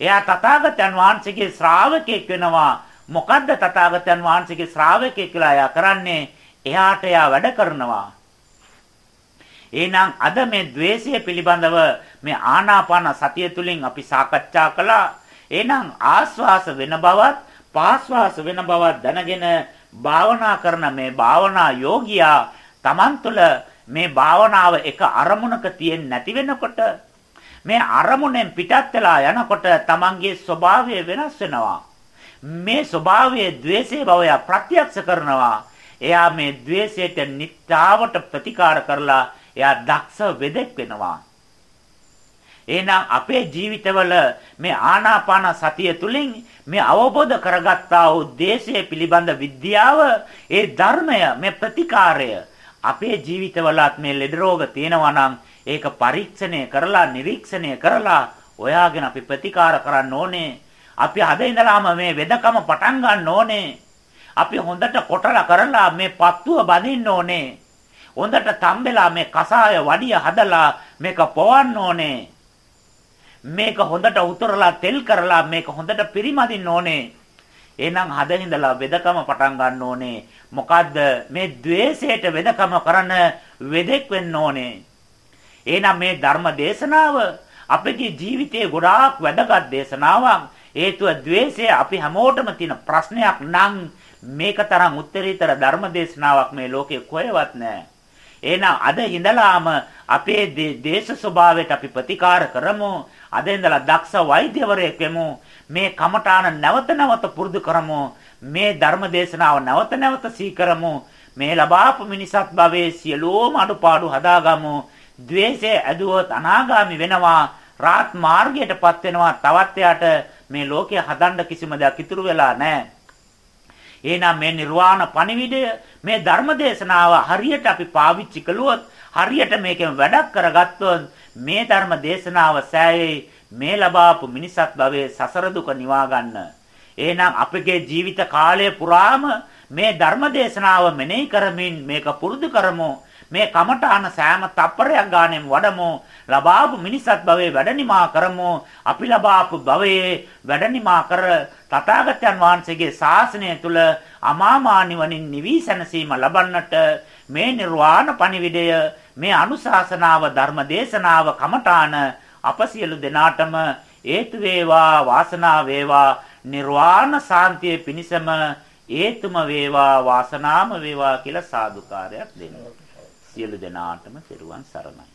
Speaker 1: එයා තථාගතයන් වහන්සේගේ ශ්‍රාවකෙක් වෙනවා. මොකද්ද තථාගතයන් වහන්සේගේ ශ්‍රාවකෙක් කියලා එයා කරන්නේ? එයාට එයා වැඩ කරනවා. එහෙනම් අද මේ द्वේෂය පිළිබඳව මේ ආනාපාන සතිය තුලින් අපි සාකච්ඡා කළා. එහෙනම් ආස්වාස වෙන බවත් පාස්වාස වෙන බව දැනගෙන භාවනා කරන මේ භාවනා යෝගියා Taman තුළ මේ භාවනාව එක අරමුණක තියෙන්නේ නැති වෙනකොට මේ අරමුණෙන් පිටත් වෙලා යනකොට Tamanගේ ස්වභාවය වෙනස් වෙනවා. මේ ස්වභාවයේ द्वේෂේ බවය ප්‍රත්‍යක්ෂ කරනවා. එයා මේ द्वේෂයට නිත්‍යාවට ප්‍රතිකාර කරලා එයා දක්ෂ වෙදෙක් වෙනවා. එහෙනම් අපේ ජීවිතවල මේ ආනාපාන සතිය තුලින් මේ අවබෝධ කරගත්තා වූ දේශය පිළිබඳ විද්‍යාව ඒ ධර්මය මේ ප්‍රතිකාරය අපේ ජීවිතවලත් මේ ලෙඩ රෝග තියෙනවා නම් ඒක පරීක්ෂණය කරලා නිරීක්ෂණය කරලා ඔයාගෙන අපි ප්‍රතිකාර කරන්න ඕනේ. අපි අද ඉඳලාම මේ වෙදකම පටන් ගන්න ඕනේ. අපි හොඳට කොටලා කරලා මේ පත්තුව බඳින්න ඕනේ. හොඳට තම්බෙලා මේ කසාය වඩිය හදලා මේක පොවන්න ඕනේ. මේක හොඳට උතරලා තෙල් කරලා මේක හොඳට පිරිමදින්න ඕනේ. එහෙනම් හදින්දලා වෙදකම පටන් ගන්න ඕනේ. මොකද්ද මේ द्वේෂයට වෙදකම කරන වෙදෙක් වෙන්න ඕනේ. එහෙනම් මේ ධර්ම දේශනාව අපේ ජීවිතයේ ගොඩාක් වැදගත් දේශනාවක්. හේතුව द्वේෂය අපි හැමෝටම තියෙන ප්‍රශ්නයක් නම් මේක තරම් උත්තරීතර ධර්ම දේශනාවක් මේ ලෝකේ කොහෙවත් නැහැ. එහෙනම් අද ඉඳලාම අපේ දේශ ස්වභාවයට අපි ප්‍රතිකාර කරමු. අද ඉඳලා දක්ෂ වෛද්‍යවරයෙක් වෙමු. මේ කමඨාන නැවත නැවත පුරුදු කරමු. මේ ධර්ම දේශනාව නැවත නැවත සීකරමු. මේ ලබාපු මිනිසත් භවයේ සියලුම අඩුපාඩු හදාගමු. ද්වේෂය ඇදුවොත් අනාගාමි වෙනවා. රාත් මාර්ගයටපත් වෙනවා. තවත් යාට මේ ලෝකය හදන්න කිසිම දෙයක් ඉතුරු වෙලා නැහැ. එහෙනම් මේ නිර්වාණ පණිවිඩය මේ ධර්ම දේශනාව හරියට අපි පාවිච්චි කළොත් හරියට මේකෙන් වැඩක් කරගත්තොත් මේ ධර්ම දේශනාව සෑයේ මේ ලබාපු මිනිසත් භවයේ සසර දුක නිවා ගන්න. එහෙනම් අපගේ ජීවිත කාලය පුරාම මේ ධර්ම දේශනාව මෙනෙහි කරමින් මේක පුරුදු කරමු. මේ කමඨාන සෑම තප්පරයක් ගානෙම වඩමු. ලබාපු මිනිසත් භවයේ වැඩනිමා කරමු. අපි ලබාපු භවයේ වැඩනිමා කර තථාගතයන් වහන්සේගේ ශාසනය තුල අමාමා නිවනින් නිවි සැනසීම ලබන්නට මේ නිර්වාණ පණිවිඩය මේ අනුශාසනාව ධර්ම දේශනාව කමඨාන අප සියලු දෙනාටම හේතු වේවා වාසනාව වේවා නිර්වාණ සාන්තිය පිණිසම හේතුම වේවා වාසනාම වේවා කියලා සාදුකාරයක් දෙන්න. සියලු දෙනාටම තෙරුවන් සරණයි.